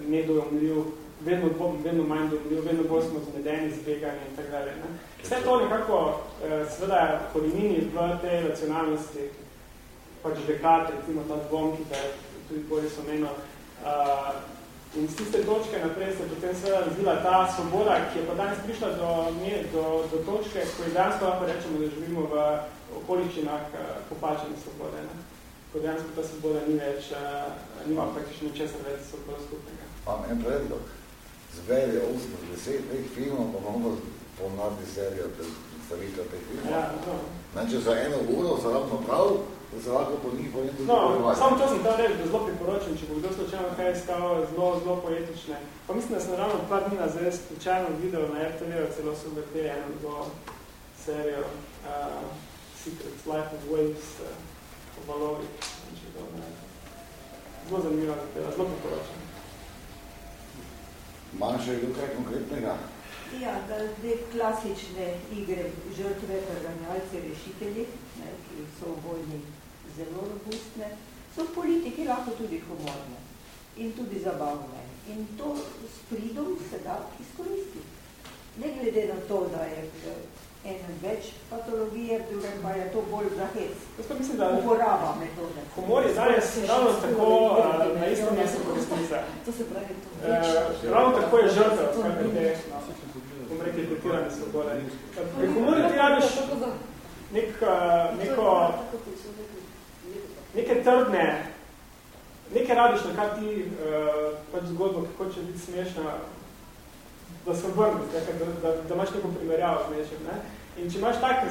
nedojomljiv, vedno, vedno manj dojomljiv, vedno bolj smo zmedeni, zbegani in tak dalje. Ne. Vse to nekako, uh, seveda, korenini v tej racionalnosti, pač dekate, recimo ta dvom, ki da tudi bolje so menil, uh, In z tiste točke naprej se potem seveda razvila ta svoboda, ki je pa danes prišla do, do, do točke, ko je danes lahko rečemo, da živimo v okoliščinah uh, popačene svobode. Ne? Ko danes ta svoboda ni več, uh, nima praktično česar več svoboda skupnega. Imam en predlog. Zberi 80 teh filmov, pa bomo pomnati serijo predstavitev teh filmov. Ja, no. Če za eno uro se ravno prav, da se lahko po njih pojem tudi No, samo to sem tam reči, da zelo priporočam, če bo kdo slučajno kaj iskal zelo, zelo poetične. Pa mislim, da sem ravno par dni nazaj slučajno videl na RTV, celo so vrteli eno drugo serijo uh, Secrets, Life of Waves, uh, o valovih. Zelo zanimivo, zelo priporočam. Manj še je kaj konkretnega? Ja, da te klasične igre žrtve, preganjalci, rešitelji, ne, ki so v vojni zelo robustne, so v politiki lahko tudi humorne in tudi zabavne. In to s pridom se da izkoristiti. Ne glede na to, da je ena več patologije, druga pa je to bolj za hec. Mislim, da uporaba metode. Humor je danes ravno tako na istem mestu kot resnica. To se pravi to. Uh, ravno tako je žrtev, kakor te, bom rekel, pretirane svobode. Pri humorju ti rabiš nek, neko neke trdne, nekaj rabiš, na kar ti uh, pač zgodbo, kako če biti smešna, da se vrni, da, da, da imaš neko primerjavo z nečem. Ne? In če imaš tako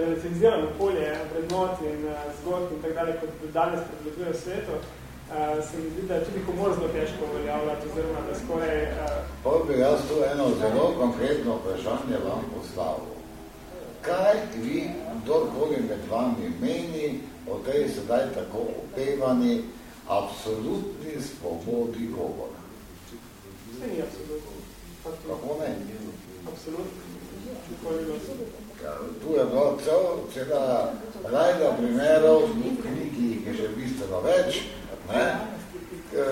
relativizirano polje vrednot in uh, zgodb in tak dalje, kot danes predveduje svetu, uh, se mi zdi, da je tudi humor zelo težko uveljavljati, oziroma da skoraj... Uh, pa bi jaz tu eno zelo konkretno vprašanje vam postavil. Kaj vi, kdorkoli med vami meni, o tej sedaj tako opevani absolutni svobodi govora. Vse ni absolutno. Kako ne? Absolutno. Ja, tu je bilo cel, cela rajda primerov, knjigi jih je že bistveno več, ne? E,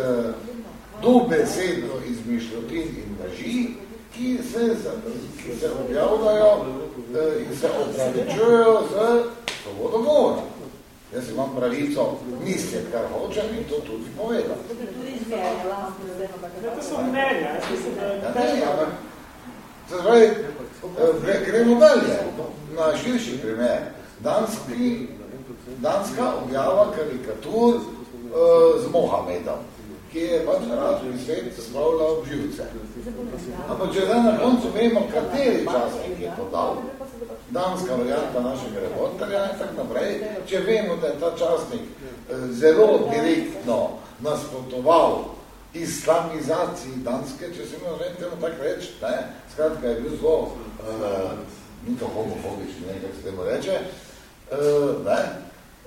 dobesedno izmišljotin in laži, ki se, ki se objavljajo e, in se opravičujejo z svobodo govora. Jaz imam pravico misliti, kar hočem in to tudi povedati. To so mnenja, da je težko. Zdaj, eh, gremo dalje na širši primer. Danski, danska objava karikatur uh, z Mohamedom, ki je pač razvoj svet spravljal živce. Ampak če zdaj na koncu vemo, kateri časnik je podal, danska varianta našega reporterja in tak naprej. Če vemo, da je ta časnik eh, zelo direktno nasprotoval islamizaciji danske, če se imamo vem temu tako reči, ne, skratka je bil zelo, uh, ni to homofobični, ne, kako se temu reče, uh, ne,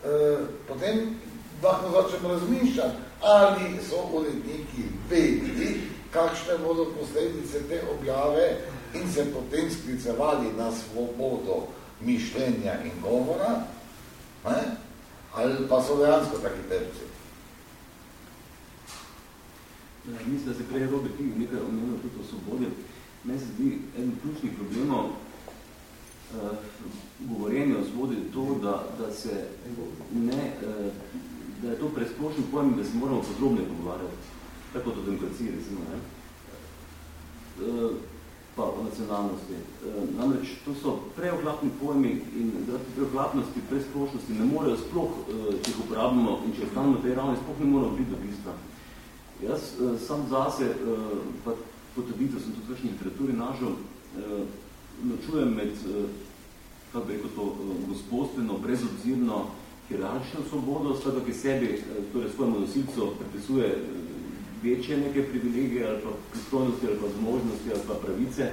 uh, potem lahko začnemo razmišljati, ali so uredniki vedeli, kakšne bodo posledice te objave in se potem sklicevali na svobodo mišljenja in govora, ne? ali pa so dejansko taki tepci. Mislim, da se prej Robert King nekaj omenil tudi o svobodi. Meni se zdi eden ključnih problemov uh, govorjenja o svobodi to, da, da se ne, uh, da je to presplošen pojem, da se moramo podrobno pogovarjati. Tako o demokraciji, recimo. Ne? Uh, pa o nacionalnosti. E, namreč to so preohlapni pojmi in zaradi preohlapnosti, presplošnosti ne morejo sploh, če jih uporabimo in če ostanemo tej ravni, sploh ne morejo biti do bistva. Jaz e, sam zase, pa potrditev sem tudi v kakšni literaturi našel, ločujem med, kako bi rekel to, gospodstveno, brezobzirno, hierarhično svobodo, sveda, ki sebi, torej svojemu nosilcu pripisuje večje neke privilegije ali pa pristojnosti ali pa zmožnosti ali pa pravice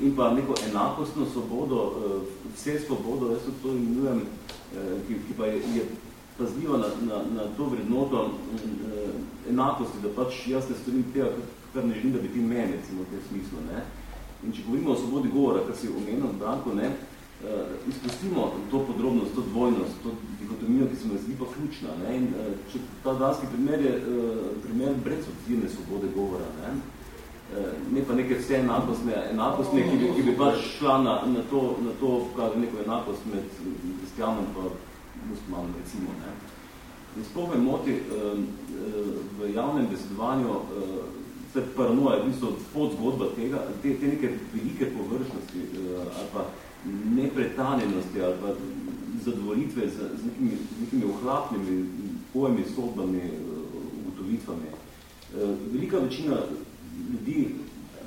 in pa neko enakostno svobodo, eh, vse svobodo, jaz to imenujem, eh, ki, ki pa je, je pazljiva na, na, na to vrednoto eh, enakosti, da pač jaz ne storim tega, kar ne želim, da bi ti meni, recimo, v tem smislu. Ne? In če govorimo o svobodi govora, kar si omenil, Branko, ne, izpustimo to podrobnost, to dvojnost, to dikotomijo, ki se mi zdi pa ključna. Ne, in, uh, če ta danski primer je uh, primer brezobzirne svobode govora. Ne, uh, ne pa neke vse enakostne, enakostne ki, bi, ki bi pač šla na, na to, na to kaj, neko enakost med kristijanom pa muslimanom, recimo. Ne. In me moti uh, v javnem besedovanju uh, vse paranoja, v bistvu podzgodba tega, te, te neke velike površnosti uh, ali pa nepretanjenosti ali pa zadovolitve z, z, nekimi, nekimi ohlapnimi pojemi, sodbami, eh, ugotovitvami. Eh, velika večina ljudi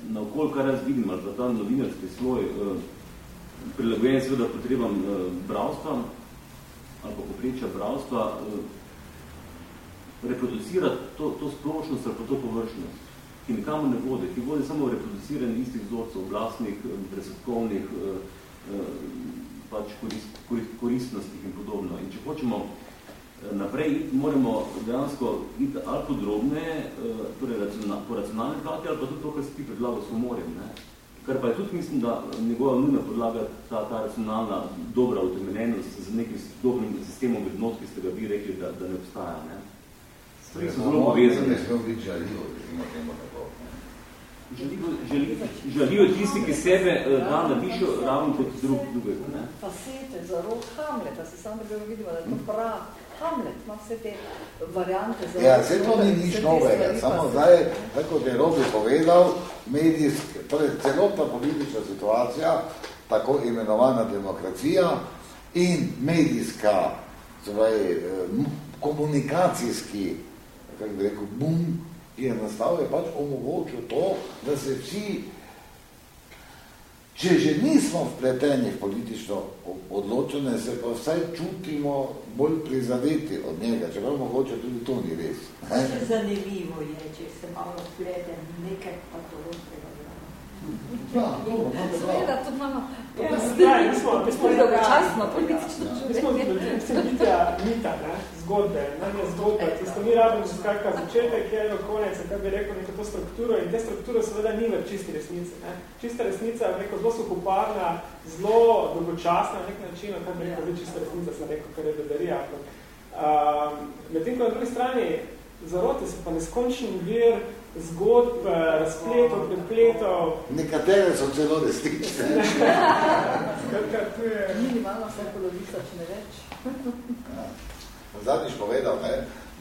na okol, kar jaz vidim, ali pa ta novinarski sloj, eh, prilagojen seveda potrebam bravstva ali pa poprečja bravstva, reproducira to, to splošnost ali pa to površnost, ki nikamo ne vode, ki vode samo reproduciranje istih vzorcev, oblastnih, presedkovnih, pač korist, koristnostih in podobno. In če hočemo eh, naprej iti, moramo dejansko iti ali podrobne, eh, torej racional, po racionalni plati, ali pa tudi to, kar se ti predlaga s humorjem. Ne? Kar pa je tudi, mislim, da njegova nujna podlaga ta, ta racionalna dobra utemeljenost z nekim dobrim sistemom vrednot, ki ste ga vi rekli, da, da ne obstaja. Ne? Stvari so zelo povezane. Ne smemo biti žaljivo, recimo temu tako. Želijo, želi, želijo tisti, ki sebe uh, da na višjo ravno kot drug, drugega. Ne? Fasete, za rok Hamleta, se sam bilo vidimo, da je to prav. Hamlet ima vse te variante. Za ja, vse to ni nič novega. Samo zdaj, tako je Robi povedal, medijski, torej celotna politična situacija, tako imenovana demokracija in medijska, zdaj, komunikacijski, kako bi rekel, boom, ki je nastal, je pač omogočil to, da se vsi, če že nismo vpleteni v politično odločene, se pa vsaj čutimo bolj prizadeti od njega, če pa mogoče tudi to ni res. Ne? Zanimivo je, če se malo vpleten nekaj patološkega. Ja, dobro, seveda, tudi imamo dolgočasno politično življenje. Mi smo vidja mita, ne, zgodbe, ne, ne zgodbe, tisto mi rabimo že skakaj začetek, je konec, kaj bi rekel, neko to strukturo in te strukturo seveda ni v čisti resnici. Ne. Čista resnica je rekel, zelo suhoparna, zelo dolgočasna na nek način, kaj bi rekel, čista resnica, sem rekel, kar je bedarija. Uh, Medtem, ko na drugi strani zarote se pa neskončni vir zgodb, razpletov, prepletov. Nekatere so celo resnične. Minimalno vse polovica, če ne več. Ja. Zadnjič povedal, ne,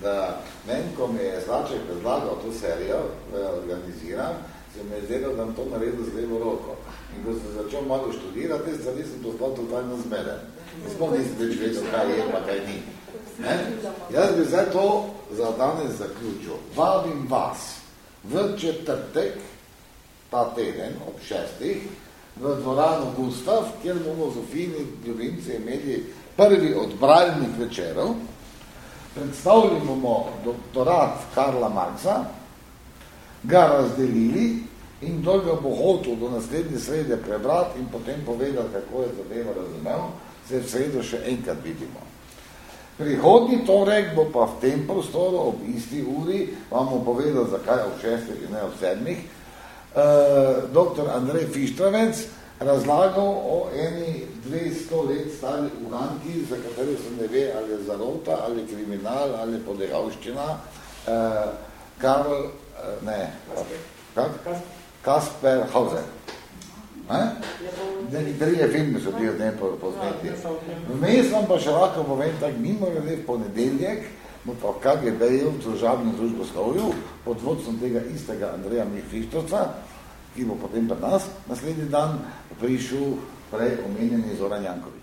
da men, ko mi je Zlaček predlagal to serijo, da jo organiziram, se mi je zdelo, da to naredil z levo roko. In ko sem začel malo študirati, zdaj nisem postal totalno zmeren. Nismo nisem več vedel, kaj je, pa kaj ni. Ne? Jaz bi zdaj to za danes zaključil. Vabim vas, v četrtek, ta teden, ob šestih, v dvoranu Gustav, kjer bomo Zofini ljubimci imeli prvi od bralnih večerov. Predstavili bomo doktorat Karla Marksa, ga razdelili in kdo ga bo hotel do naslednje srede prebrati in potem povedal, kako je zadevo razumel, se v sredo še enkrat vidimo. Prihodni torek bo pa v tem prostoru ob isti uri, vam bom povedal, zakaj ob šestih in ne ob sedmih, uh, dr. Andrej Fištravec razlagal o eni 200 let stari uganki, za katero se ne ve, ali je zarota, ali kriminal, ali poderavščina. Uh, Karl, uh, ne, kak? Kasper Hauser. Trije filmi so bili od ne poznati. Vmes vam pa še lahko povem, tak mimo glede v ponedeljek, bo pa KGB-ju, v družabnem družboslovju, pod vodstvom tega istega Andreja Mihrištovca, ki bo potem pa nas naslednji dan prišel prej omenjeni Zoran Jankovič.